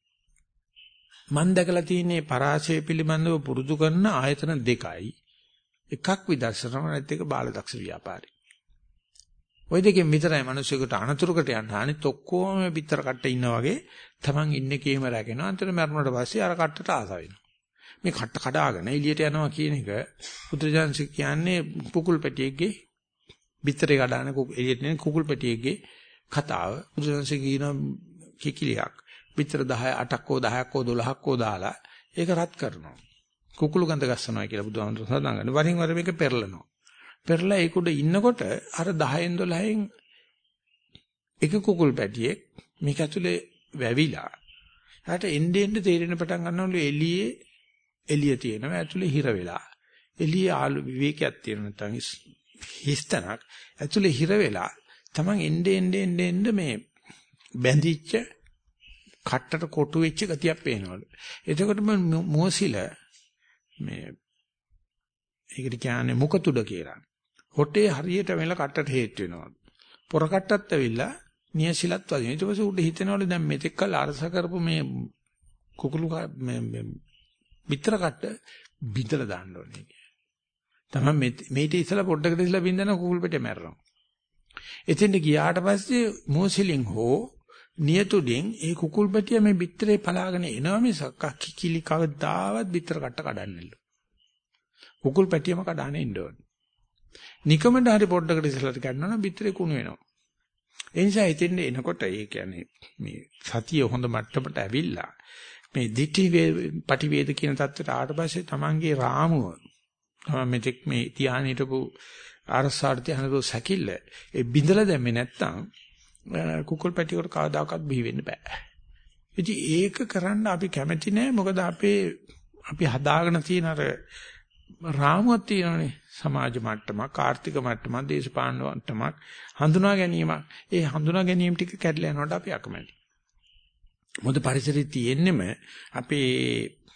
මම දැකලා තියෙන්නේ පරාසය පිළිබඳව පුරුදු කරන ආයතන දෙකයි. එකක් විදර්ශනා අනිත් එක බාලදක්ෂ ව්‍යාපාරය. ওই දෙකෙන් විතරයි මිනිස්සුෙකුට අනතුරුකට යන්න. අනිත් ඔක්කොම පිටර කට්ට ඉන්නා වගේ තමන් ඉන්නේ කේම රැගෙන අන්තිම මරණයට පස්සේ අර කට්ටට ආස වෙනවා. මේ කට කඩාගෙන එළියට යනවා කියන එක පුත්‍රජාන්සික කියන්නේ කුකුල් පැටියෙක්ගේ බිත්තරේ කඩාන එළියට එන කුකුල් පැටියෙක්ගේ කතාව. පුත්‍රජාන්සික කියන කිකිලියක් බිත්තර 10 8ක් හෝ 10ක් හෝ 12ක් හෝ දාලා ඒක රත් කරනවා. කුකුළු ගඳ ගස්සනවා කියලා බුදුහාමුදුරුවෝ සඳහන් කරනවා. වරින් වර මේක පෙරලනවා. පෙරලා ඒක උඩ ඉන්නකොට අර 10න් 12න් එක කුකුල් පැටියෙක් මේක ඇතුලේ වැවිලා ඊට එන්නේ එන්නේ තේරෙන පටන් ගන්නවලු එළියේ එළිය තියෙනවා ඇතුලේ හිර වෙලා. එළියේ ආලු විවේකයක් තියෙන නැත්නම් හිස්තනක් ඇතුලේ හිර වෙලා තමන් එන්නේ එන්නේ එන්නේ මේ බැඳිච්ච කට්ටට කොටු වෙච්ච ගතියක් පේනවලු. එතකොට මොසිල මේ ඒකට කියන්නේ මුකතුඩ කියලා. හොටේ හරියට වෙලා කට්ටට හේතු වෙනවා. පොර කට්ටත් ඇවිල්ලා නියසිලත් වදින. ඊට පස්සේ උඩ හිතෙනවලු දැන් මෙතෙක් කල් අරස කරපු මේ කුකුළු මේ පිටර කට්ට බිඳලා දාන්න ඕනේ කිය. තමයි මේිට ඉස්සලා පොඩ්ඩකට ඉස්සලා බින්දන කුකුල් පිටේ මැරෙනවා. එතෙන්ට ගියාට පස්සේ මෝසිලින් හෝ නියතුඩින් ඒ කුකුල් පිටිය මේ පිටරේ පලාගෙන එනවා මිසක් කිකිලි කවදාවත් පිටර කට්ට කඩන්නේලු. කුකුල් පිටියම කඩාන ඉන්න ඕනේ. නිකමඩ හරි පොඩ්ඩකට ඉස්සලාට ගන්නවා නම් පිටරේ කුණු වෙනවා. ඒ නිසා එතෙන්ට එනකොට ඒ කියන්නේ මේ සතිය හොඳ මට්ටමට ඇවිල්ලා මේ දිටි පටිවේද කියන தත්ත්වයට ආවට පස්සේ තමන්ගේ රාමුව තමයි මෙතෙක් මේ තියාන හිටපු අරසාර්ථය හනදෝ සැකිල්ල ඒ බිඳලා දැම්මේ නැත්තම් කුකුල් පැටියකට කවදාකවත් බිහි වෙන්න බෑ. ඉතින් ඒක කරන්න අපි කැමති නෑ මොකද අපේ අපි හදාගෙන තියෙන අර රාමුවක් තියෙනනේ සමාජ මට්ටමක් ආර්ථික මට්ටමක් දේශපාලන මට්ටමක් හඳුනා ගැනීමක් ඒ හඳුනා ගැනීම ටික කැඩලා යනකොට අපි අකමැති. මොකද පරිසරයේ තියෙන්නෙම අපේ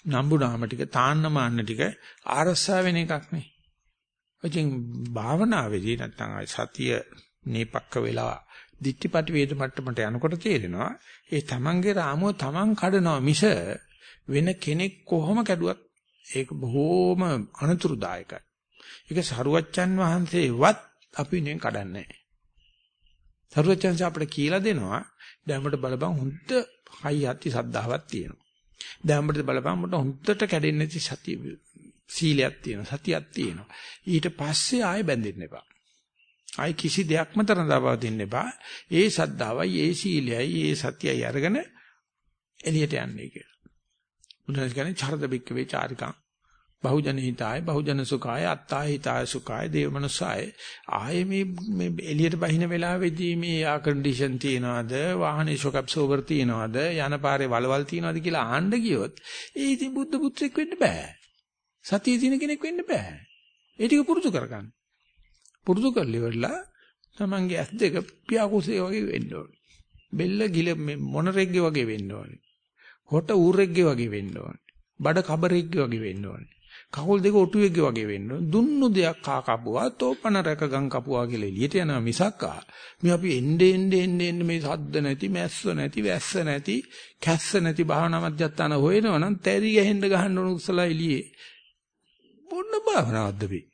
නම්බු නාම ටික තාන්න මාන්න ටික ආරස්සා වෙන එකක් නේ. ඉතින් භාවනාවේදී නැත්තම් සතිය නේපක්ක වෙලා දිට්ඨිපටි වේද මට්ටමට යනකොට තේරෙනවා ඒ තමන්ගේ රාමුව තමන් කඩනවා මිස වෙන කෙනෙක් කොහොම කැඩුවත් ඒක බොහෝම අනතුරුදායකයි. ඒක සරුවච්චන් වහන්සේවත් අපි නෙන් කඩන්නේ නැහැ. සරුවච්චන්ස අපිට කියලා දෙනවා දැම්මට බලපන් හොඳ හයි යති සද්ධාවක් තියෙනවා. දැම්මට බලපන් මට හොඳට කැඩෙන්නේ නැති සතිය සීලයක් තියෙනවා සතියක් තියෙනවා. ඊට පස්සේ ආයෙ බැඳෙන්න එපා. ආයි කිසි දෙයක්ම තරඳව දෙන්න එපා. ඒ සද්ධාවයි, ඒ සීලයයි, ඒ සතියයි අරගෙන එළියට යන්නේ කියලා. බුදුන් කියන්නේ චරද බික්ක වේ චාරිකං. බහුජන හිතාය, බහුජන සුඛාය, අත්තාය හිතාය සුඛාය, දේවමනසාය. ආයේ මේ මේ එළියට බහින වෙලාවේදී මේ ආ කන්ඩිෂන් තියනවාද, වාහනේ ෂොක් ඇබ්සෝවර් තියනවාද, යන පාරේ වලවල් තියනවාද කියලා ආන්න ගියොත් ඒ ඉතින් බුද්ධ පුත්‍රෙක් වෙන්න බෑ. සතිය තියෙන කෙනෙක් වෙන්න බෑ. ඒ ටික පුරුදු කරගන්න. පුරුදු කරලි වෙලා තමන්ගේ ඇස් දෙක පියාකුසේ වගේ වෙන්න ඕනේ. බෙල්ල ගිල මොනරෙක්ගේ වගේ වෙන්න ඕනේ. හොට ඌරෙක්ගේ වගේ වෙන්න ඕනේ. බඩ කබරෙක්ගේ වගේ වෙන්න ඕනේ. කකුල් දෙක ඔටුවෙක්ගේ වගේ වෙන්න ඕනේ. දුන්නු දෙයක් කා කපුවා තෝපන රැක ගම් කපුවා කියලා එළියට යනවා මිසක් මේ අපි එන්නේ එන්නේ එන්නේ මේ සද්ද නැති මැස්ස නැති වැස්ස නැති කැස්ස නැති භාවනා මධ්‍යස්ථාන හොයනවනම් තැරි ගහෙන්න ගහන්න උන උසලා එළියේ. මොන භාවනාවක්ද මේ?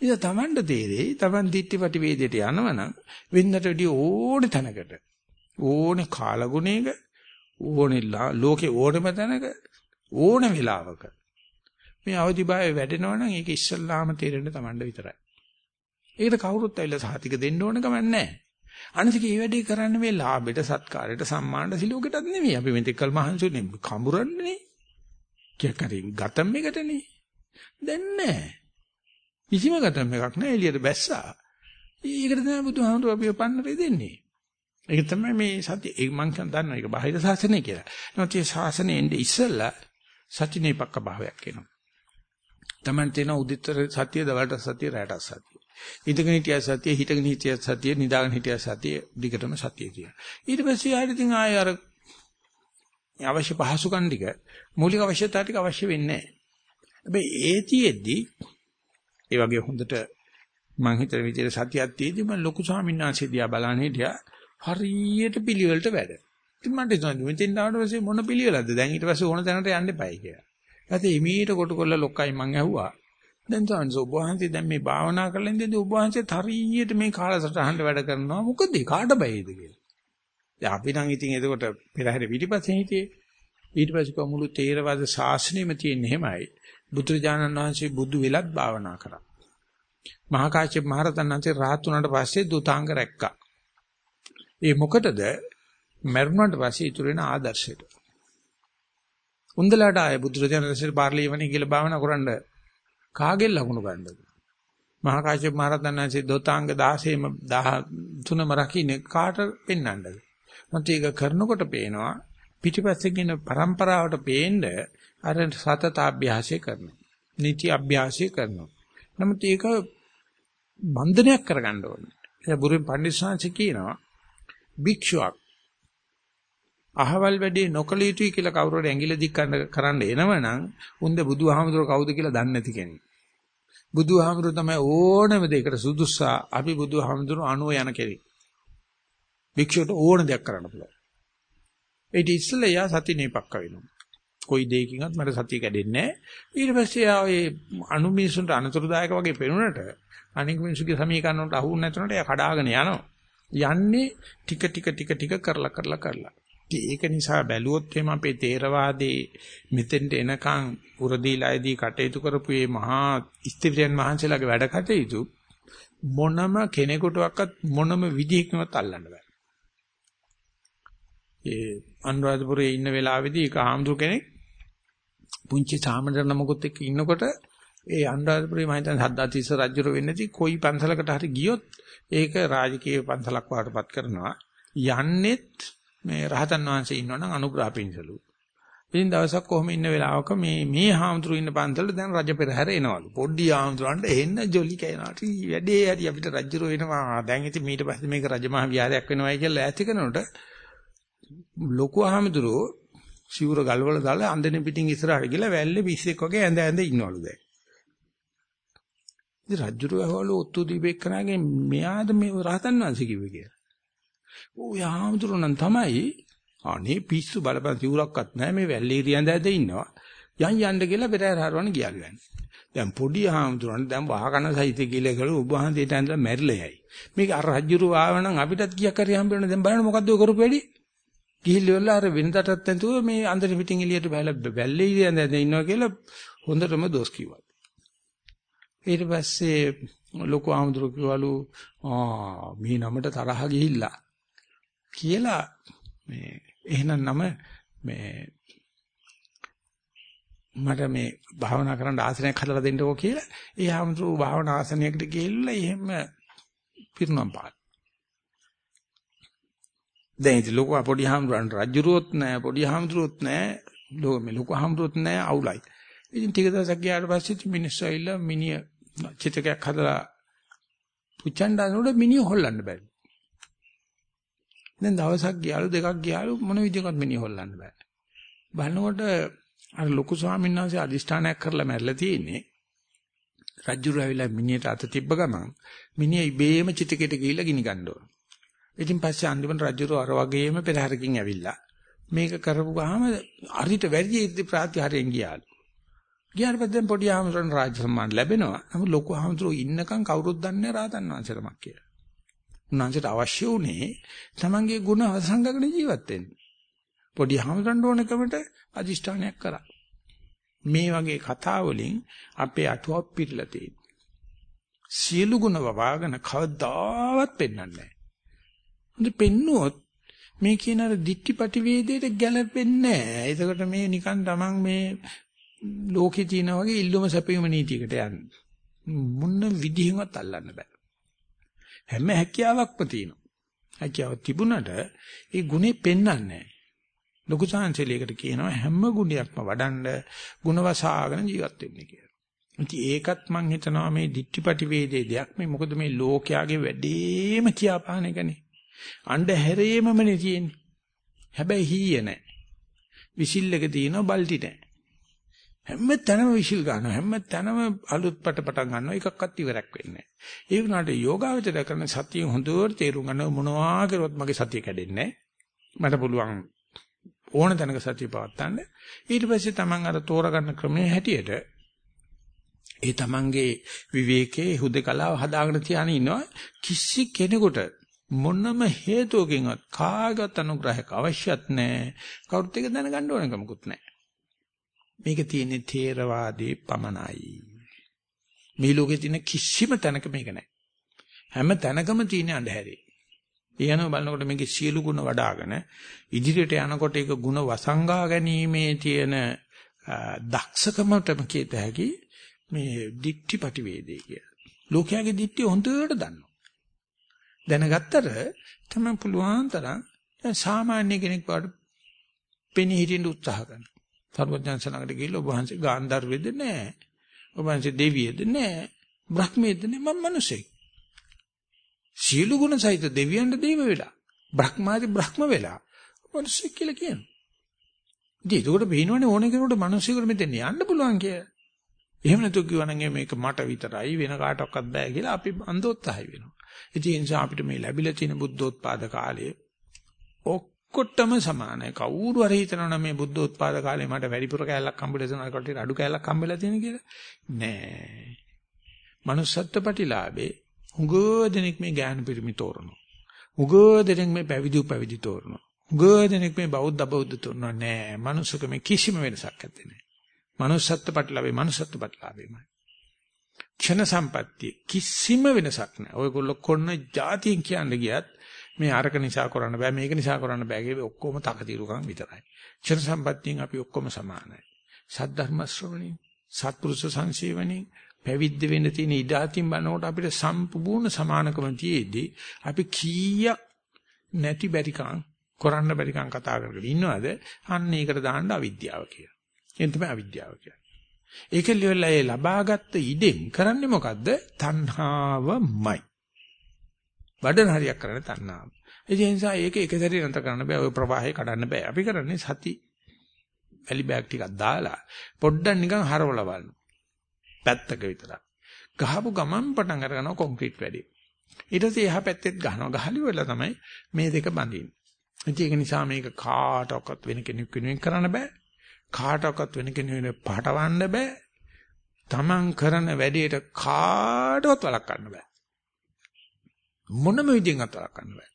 ඉතින් Tamanට තේරෙයි Taman දිට්ටිපටි වේදයට යනවනම් වෙන්නට වැඩිය ඕනේ තැනකට ඕනේ කාලගුණයක ඕනේ ලෝකේ ඕනෙම තැනක ඕන වෙලාවක මේ අවදිභාවය වැඩෙනවනම් ඒක ඉස්සල්ලාම තේරෙන්න Tamanට විතරයි. ඒකට කවුරුත් ඇවිල්ලා සාතික දෙන්න ඕන කමක් නැහැ. අනිතික මේ වැඩේ කරන්නේ මේ ලාභෙට සත්කාරයට සම්මානට සිලෝකෙටත් නෙමෙයි. අපි මෙතෙක්කල් මහන්සිුනේ කඹරන්නේ. කියක් ගතම් එකටනේ. දැන් නැහැ. කිසිම ගතම් එකක් නැහැ එළියට බැස්සා. ඒකට තමයි බුදුහාමුදුරුවෝ අපිව පන්නරේ දෙන්නේ. ඒක තමයි මේ සත්‍ය ඒ මං දන්නවා ඒක බාහිර ශාසනය කියලා. නමුත් මේ ශාසනයේ ඉන්නේ ඉස්සෙල්ලා සත්‍යනේපක්ක භාවයක් එනවා. Taman තේන උදිතර සත්‍ය දවල්ට සත්‍ය රැට සත්‍ය. ඉඳගෙන හිටිය සත්‍ය හිටගෙන හිටිය සත්‍ය නිදාගෙන හිටිය සත්‍ය දිගටම සත්‍ය තියෙනවා. ඊට පස්සේ ආයෙත් ඉතින් ආයෙ අර අවශ්‍ය පහසුකම් ටික මූලික අවශ්‍යතාව ටික අවශ්‍ය වෙන්නේ නැහැ. හැබැයි ඒතියෙද්දි ඒ වගේ හොඳට මං හිතන විදිහට සතියක් තියෙදි මම ලොකු ස්වාමීන් වහන්සේ දිහා බලන හිටියා හරියට පිළිවෙලට වැඩ. ඉතින් මට හිතුණා මෙතෙන් ආවට පස්සේ මොන පිළිවෙලක්ද? දැන් ඊට පස්සේ ඕන තැනට යන්න එපායි කියලා. ඊට එමීට කොට කොල්ල ලොක්කයි මං ඇහුවා. දැන් තමයි ඔබ වහන්සේ දැන් මේ භාවනා කරලා ඉඳිද්දී ඔබ වහන්සේ හරියට මේ කාලසටහනට වැඩ කරනවා. මොකද කාට බයයිද කියලා. දැන් අපි නම් ඉතින් එතකොට පෙරහැර පිටිපස්සේ හිටියේ. ඊට පස්සේ කොමුළු තේරවාද ශාස්ත්‍රෙම තියෙන හැමයි. බුදුරජාණන් වහන්සේ බුදු වෙලත් භාවනා කරා. මහා කාශ්‍යප මහ රහතන් වහන්සේ රහත් වුණාට පස්සේ දුතාංග රැක්කා. ඒ මොකටද? මරුණාට පස්සේ ඉතුරු වෙන ආදර්ශයට. උන්දලාට ආය බුදුරජාණන් වහන්සේ පාර්ලිමේන්තුවේ කියලා භාවනා කරන්න කාගෙන් ලකුණු ගන්නද? මහා කාශ්‍යප මහ රහතන් වහන්සේ දුතාංග 16ම 13ම රකින්නේ කාට පෙන්වන්නද? මත ඒක කරනකොට පේනවා පිටිපස්සේ කියන પરම්පරාවට පේන්න අර සතතාභ්‍යාසය කරනවා. නිති අභ්‍යාසය කරනවා. නමුත් ඒක බන්ධනයක් කරගන්න ඕනේ. ඒ බුරුන් පඬිස්සංශ කියනවා භික්ෂුවක් අහවල් වැඩේ නොකල යුතුයි කියලා කවුරු හරි ඇඟිලි දික් කරන්න එනවනම් උන්ද බුදුහාමුදුර කවුද කියලා දන්නේ නැති කෙනෙක්. බුදුහාමුදුර තමයි ඕනම දෙයකට සුදුස්සා අපි බුදුහාමුදුර අනුව යන කෙනෙක්. භික්ෂුවට ඕන දෙයක් කරන්න පුළුවන්. ඒ ඉතිස්සලා යා සති නේපක්ක වෙනවා. කොයි දෙයකින්වත් මට සතිය කැඩෙන්නේ නැහැ. ඊට පස්සේ ආ ඒ අනු මිනිසුන්ට අනතුරුදායක වගේ පෙනුනට අනික මිනිසුගේ සමීකරණ වලට අහු නැතුනට එයා කඩාගෙන යනවා. යන්නේ ටික ටික ටික ටික කරලා කරලා කරලා. ඒක නිසා බැලුවොත් එහෙම අපේ තේරවාදී මෙතෙන්ට එනකන් උරදීලායේදී කටයුතු කරපු මේ මහා ස්ත්‍රියන් මහන්සියලාගේ වැඩ කටයුතු මොනම කෙනෙකුටවත් මොනම විදිහකින්වත් අල්ලන්න බෑ. ඒ අනුරාධපුරයේ ඉන්න වෙලාවේදී ඒක ආම්දු කෙනෙක් පුංචි සාමණේර නමකුත් එක්ක ඉන්නකොට ඒ අනුරාධපුරේ මම හිතන්නේ සද්දාතිස්ස රජුර වෙන්නේදී කොයි පන්සලකට හරි ගියොත් ඒක රාජකීය පන්සලක් වඩපත් කරනවා යන්නෙත් මේ රහතන් වහන්සේ ඉන්නවනම් අනුග්‍රහ පිණිසලු. ඉතින් දවසක් කොහොම ඉන්න වෙලාවක මේ මේ හාමුදුරු ඉන්න පන්සලට දැන් රජ පෙරහැර එනවලු. පොඩි හාමුදුරන්ට එන්න ජොලි කෑනාට වැඩේ හරි අපිට රජුරෝ එනවා. දැන් ඉතින් ඊට පස්සේ මේක රජමහා විහාරයක් වෙනවයි කියලා ඈති කරනකොට ලොකු අහමතුරෝ සිවුර ගල්වල දාලා අන්දනේ පිටින් ඉස්සරහට ගිහලා වැල්ලේ පිස්සෙක් වගේ ඇඳ ඇඳ ඉන්නවලු දැන්. ඉතින් රජුරෝ ඇහවලු ඔත්තු දීපේකනාගේ මෙයාද මේ රහතන් වහන්සේ කිව්වේ කියලා. ඌ යාමතුරෝ නම් තමයි අනේ පිස්සු බලපන් සිවුරක්වත් නැහැ මේ වැල්ලේ ඉරියඳ ඇඳ ඉන්නවා. යන් යන්න කියලා පෙරහැර හරවන්න ගියලු යන්නේ. දැන් පොඩි හාමුදුරන් දැන් වහකන සහිත කියලා ගලු ඔබ වහන්සේට ඇඳලා මැරිලා යයි. මේක අර රජුරු ආවනම් අපිටත් කීයක් හරි හම්බ වෙන දැන් බලන්න මොකද්ද ඔය කරපු වැඩි? ගිහිල්ලා අර වෙනදටත් නැතුව මේ අnder පිටින් එළියට බැලලා බැල්ලේ ඉඳන් ඉන්නවා කියලා හොඳටම දොස් කිව්වා. ඊට පස්සේ ලොකු ආමුදුරු කිව්වලු ආ මේ නමට තරහ ගිහිල්ලා කියලා මේ එහෙනම් නම මේ මට මේ භාවනා කරන්න ආසනයක් හදලා දෙන්නකෝ කියලා ඒ ආමුදුරු භාවනා ආසනයකට ගිහිල්ලා එහෙම පිරුණම් පාන දැන් ඉතින් ලොකු පොඩි හාමුදුරන් රජුරුවොත් නැහැ පොඩි හාමුදුරුවොත් නැහැ ලෝක මේ ලොකු හාමුදුරුවොත් නැහැ අවුලයි. ඉතින් ටික දවසක් ගියාට පස්සේ මිනිස්සු ඇවිල්ලා මිනිය චිතකයක් හදලා පුච්චන්ඩනොට මිනිහ හොල්ලන්න බෑ. දැන් දවසක් ගියාලු දෙකක් ගියාලු මොන විදිහකට මිනිහ හොල්ලන්න බෑ. බලනකොට අර ලොකු ස්වාමීන් වහන්සේ අදිෂ්ඨානයක් කරලා මැරලා තියෙන්නේ. රජුරු ඇවිල්ලා මිනිහට අත තිබ්බ ගමන් මිනිහ ඉබේම චිතකයට ගිහිල්ලා ගිනි ගන්න ඕන. ඉතින් පස්සේ අන්තිමට රජුරු අර වගේම පෙරහැරකින් ඇවිල්ලා මේක කරපු ගාම අරිට වැඩි ඉර්ධි ප්‍රාතිහාරයෙන් ගියාලු. ගියාට පස්සේ පොඩි ආමතුරන් රාජ සම්මාන ලැබෙනවා. නමුත් ලොකු ආමතුරු ඉන්නකම් කවුරුත් දන්නේ රාතන් වංශලමක් කියලා. උන්වංශයට අවශ්‍ය උනේ තමන්ගේ ගුණ අසංගගෙන ජීවත් වෙන්න. පොඩි ආමතුරන් ඕනකමට අදිෂ්ඨානයක් කරා. මේ වගේ කතා වලින් අපේ අටුවක් පිරලා තියෙනවා. සියලු ගුණ වවාගෙන කවදාවත් පෙන්වන්නේ නැහැ. හොඳ පෙන්නුවොත් මේ කියන අර දික්ටිපටි වේදයට ගැලපෙන්නේ නැහැ. එතකොට මේ නිකන් තමන් මේ ලෝකේ තියෙන වගේ ඉල්ලුම සැපයුම නීතියකට යන්නේ. මොන විදිහෙන්වත් අල්ලන්න බෑ. හැම හැකියාවක්ම තියෙනවා. හැකියාව තිබුණට ඒ ගුණේ පෙන්වන්නේ නැහැ. ලොකු සංසලයකට කියනවා හැම ගුණයක්ම වඩන්න ಗುಣවසාගෙන ජීවත් වෙන්න කියලා. ඉතින් ඒකත් මම හිතනවා මේ දික්ටිපටි වේදේ දෙයක් මේ මොකද මේ ලෝකයාගේ වැඩේම කියාපාන එකනේ. අඬ හැරේමමනේ තියෙන්නේ. හැබැයි හීය නැහැ. විසිල් එක තියෙනවා බල්ටි නැහැ. හැම තැනම විසිල් ගන්නවා. හැම තැනම අලුත් පට පටන් ගන්නවා. එකක්වත් ඉවරක් වෙන්නේ නැහැ. ඒ වුණාට යෝගාවචරය කරන සතිය හොඳට තේරුම් ගන්නවා මොනවා කරුවත් මගේ සතිය කැඩෙන්නේ මට පුළුවන් ඕන තැනක සතිය පවත්තන්න. ඊට පස්සේ Taman අර තෝරගන්න ක්‍රමයේ හැටියට ඒ Tamanගේ විවේකයේ හුදකලාව හදාගෙන තියාගෙන ඉන්නවා කිසි කෙනෙකුට මොනම හේතුවකින්වත් කාගවත් අනුග්‍රහයක් අවශ්‍යත් නැහැ. කවුරුත් එක දැනගන්න ඕනකමකුත් නැහැ. මේක තියෙන්නේ ථේරවාදී පමණයි. මේ ලෝකේ තියෙන කිසිම තැනක මේක නැහැ. හැම තැනකම තියෙන අඳුරේ. ඊයනව බලනකොට මේකේ සියලු ගුණ වඩ아가න ඉදිරියට යනකොට ඒක ගුණ වසංගා ගැනීමේ තියෙන දක්ෂකමටම කියත හැකි මේ දික්ටිපටි වේදේ කිය. ලෝකයාගේ දික්ටි හොඳට දන්නවා. දැනගත්තට තමයි පුළුවන් තරම් සාමාන්‍ය කෙනෙක් වාට පෙනී හිටින්න උත්සාහ කරනවා. සර්වඥාන්සනකට ගිහිල්ලා ඔබ වහන්සේ ගාන්ධර්වෙද නැහැ. ඔබ වහන්සේ දෙවියෙද නැහැ. බ්‍රහ්මයේද නැහැ. මම මිනිසෙක්. සීල ගුණ සහිත දෙවියන්ට දේව වෙලා. බ්‍රහ්මාදි බ්‍රහ්ම වෙලා. මිනිසෙක් කියලා කියනවා. ඉතින් ඒකට බේනවනේ ඕන කෙනෙකුට මිනිසෙකුට මෙතෙන් යන්න පුළුවන් කියලා. එහෙම නැතු කිව්වනම් මේක මට විතරයි වෙන කාටවත් බෑ කියලා අපි අන්දෝත්සහය වෙනවා. ඉතින් ඒ නිසා අපිට මේ ලැබිලා තියෙන බුද්ධෝත්පාද කාලය ඔක්කොටම සමානයි. කවුරු හරි හිතනවා මේ බුද්ධෝත්පාද කාලේ මට වැඩිපුර කැලලක් හම්බෙලා තියෙනවා කටට අඩු කැලලක් හම්බෙලා තියෙන කියලා. නෑ. manussත්ත්ව ප්‍රතිලාභේ හුඟ දෙනෙක් මේ ඥාන පිරිමි තෝරනවා. හුඟ දෙනෙක් මේ පැවිදි උපැවිදි තෝරනවා. හුඟ දෙනෙක් මේ බෞද්ධ බෞද්ධ තෝරනවා නෑ. manussකම කිසිම වෙනසක් නැත්තේ නෑ. manussත්ත්ව ප්‍රතිලාභේ manussත්ත්ව ප්‍රතිලාභේමයි. ක්ෂණ සම්පත්තිය කිසිම වෙනසක් නැහැ. ඔයගොල්ලෝ කොන්න જાතියෙන් කියන්න ගියත් මේ අරක නිසා කරන්න බෑ මේක නිසා කරන්න බෑ කියලා ඔක්කොම තකතිරුකම් විතරයි. ක්ෂණ සම්පත්තියෙන් අපි ඔක්කොම සමානයි. සද්ධර්ම ශ්‍රවණින් සත්පුරුෂ සංසේවණින් පැවිද්ද වෙන්න තියෙන ඉඩාතින් බලනකොට අපිට සම්පූර්ණ සමානකම තියේදී අපි කීයක් නැති බැරිකම් කරන්න බැරිකම් කතා කරගෙන ඉන්නවද? අන්න ඒකට දාන්න අවිද්‍යාව කියලා. එතන තමයි අවිද්‍යාව කියන්නේ. ඒකෙන් ඉවරලා ඒ ලබාගත් ඉඩෙන් කරන්නේ මොකද්ද? තණ්හාවමයි. වඩන හරියක් කරන්නේ තණ්හාව. ඒ නිසා ඒක එක සැරේ නතර කරන්න බෑ. ඔය ප්‍රවාහය කඩන්න බෑ. අපි කරන්නේ සති වැලි බෑග් ටිකක් දාලා පොඩ්ඩක් නිකන් හරවලා බලන්න. පැත්තක විතරක්. ගහපු ගමන් පටන් අරගනවා කොන්ක්‍රීට් වැඩි. ඊට පස්සේ එහා පැත්තෙත් ගහනවා. ගහලි වෙලා තමයි මේ දෙක බඳින්නේ. ඒක නිසා මේක කාටවත් වෙන කෙනෙක් වෙනුවෙන් කරන්න බෑ. කාටවත් වෙන කෙනෙකුට පටවන්න බෑ. Taman කරන වැඩේට කාටවත් වළක්වන්න බෑ. මොනම විදිහෙන්වත් වළක්වන්න බෑ.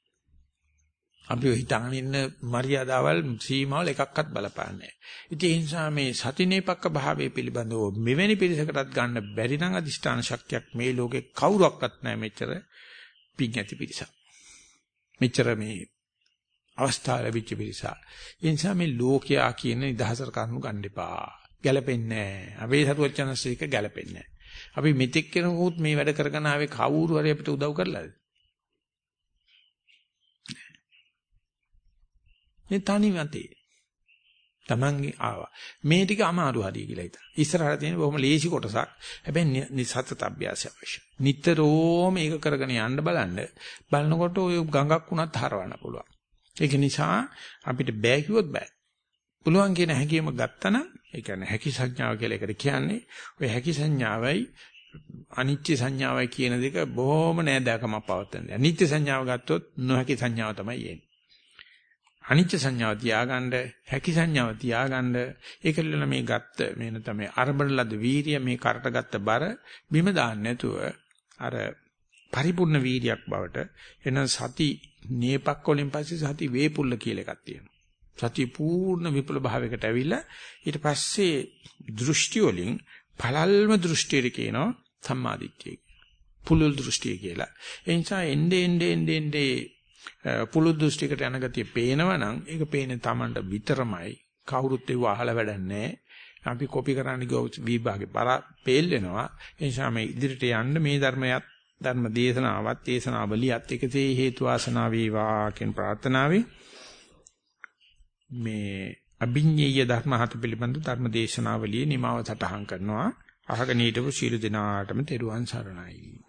අපි හිතාගෙන ඉන්න මරියාදාවල් සීමාවල් එකක්වත් බලපාන්නේ නැහැ. ඉතින් ඒ නිසා මේ සතිනේපක්ක භාවයේ පිළිබඳව මෙවැනි පිළිසකටත් ගන්න බැරි නම් අදිෂ්ඨාන ශක්තියක් මේ ලෝකේ කවුරක්වත් නැහැ මෙච්චර පිං ඇති පිරිසක්. මෙච්චර මේ අවස්ථාව ලැබිච්ච පිරිසක්. ඒ නිසා මේ ලෝකයා කියන නිදහසට කරුණු ගන්න එපා. ගැලපෙන්නේ නැහැ. අපේ සතුවචනසේක ගැලපෙන්නේ නැහැ. අපි මෙතෙක් කෙනෙකුත් මේ වැඩ කරගෙන ආවේ කවුරු හරි අපිට උදව් කරලාද? මේ තනි මතේ. Tamange ආවා. මේ ටික අමාරු හරිය කියලා හිතා. ඉස්සරහට තියෙන බොහොම ලේසි කොටසක්. හැබැයි සතත අභ්‍යාසය අවශ්‍යයි. නිතරම මේක කරගෙන යන්න බලන්න. බලනකොට ඔය ගඟක් වුණත් හරවන්න පුළුවන්. ඒක නිසා අපිට බෑ කිව්වොත් බෑ. පුළුවන් කියන හැකියම ගත්තනම් ඒ කියන්නේ හැකි සංඥාව කියලා එකට කියන්නේ ඔය හැකි සංඥාවයි අනිත්‍ය සංඥාවයි කියන දෙක බොහොම නෑදෑකමක් පවත්තන. අනිත්‍ය සංඥාව ගත්තොත් නොහැකි සංඥාව තමයි එන්නේ. අනිත්‍ය සංඥාව තියාගන්න, හැකි සංඥාව තියාගන්න ඒකල්ල මේ ගත්ත මේ නැත්නම් මේ අරබන ලද වීරිය මේ කරට ගත්ත බර බිම දාන්න නැතුව අර පරිපූර්ණ වීරියක් බවට එන සති නේපක් වලින් පස්සේ සති වේපුල්ල කියලා එකක් තියෙනවා. සති පූර්ණ විපුල භාවයකට ඇවිල්ලා ඊට පස්සේ දෘෂ්ටි වලින් පළල්ම දෘෂ්ටියට කියනවා සම්මාදිට්ඨිය. පුලුල් දෘෂ්ටිය කියලා. ඒ නිසා එnde ende ende ende පුලුල් දෘෂ්ටියකට යන ගතිය පේනවනම් ඒක පේන්නේ Tamanට විතරමයි. කවුරුත් ඒව අහලා වැඩක් අපි කොපි කරන්න ගියොත් විභාගේ පරා පේල් වෙනවා. ඒ නිසා මේ ඉදිරියට යන්න මේ ධර්මයත් ධර්ම දේශනාවත් දේශනාවලියත් එකසේ හේතු වාසනා වේවා කියන ප්‍රාර්ථනාවෙන් මේ අභිඤ්ඤේය ධර්ම හත පිළිබඳ ධර්ම දේශනාවලියේ නිමාව සටහන් කරනවා අහගෙන හිටපු ශීල දිනාටම තෙරුවන් සරණයි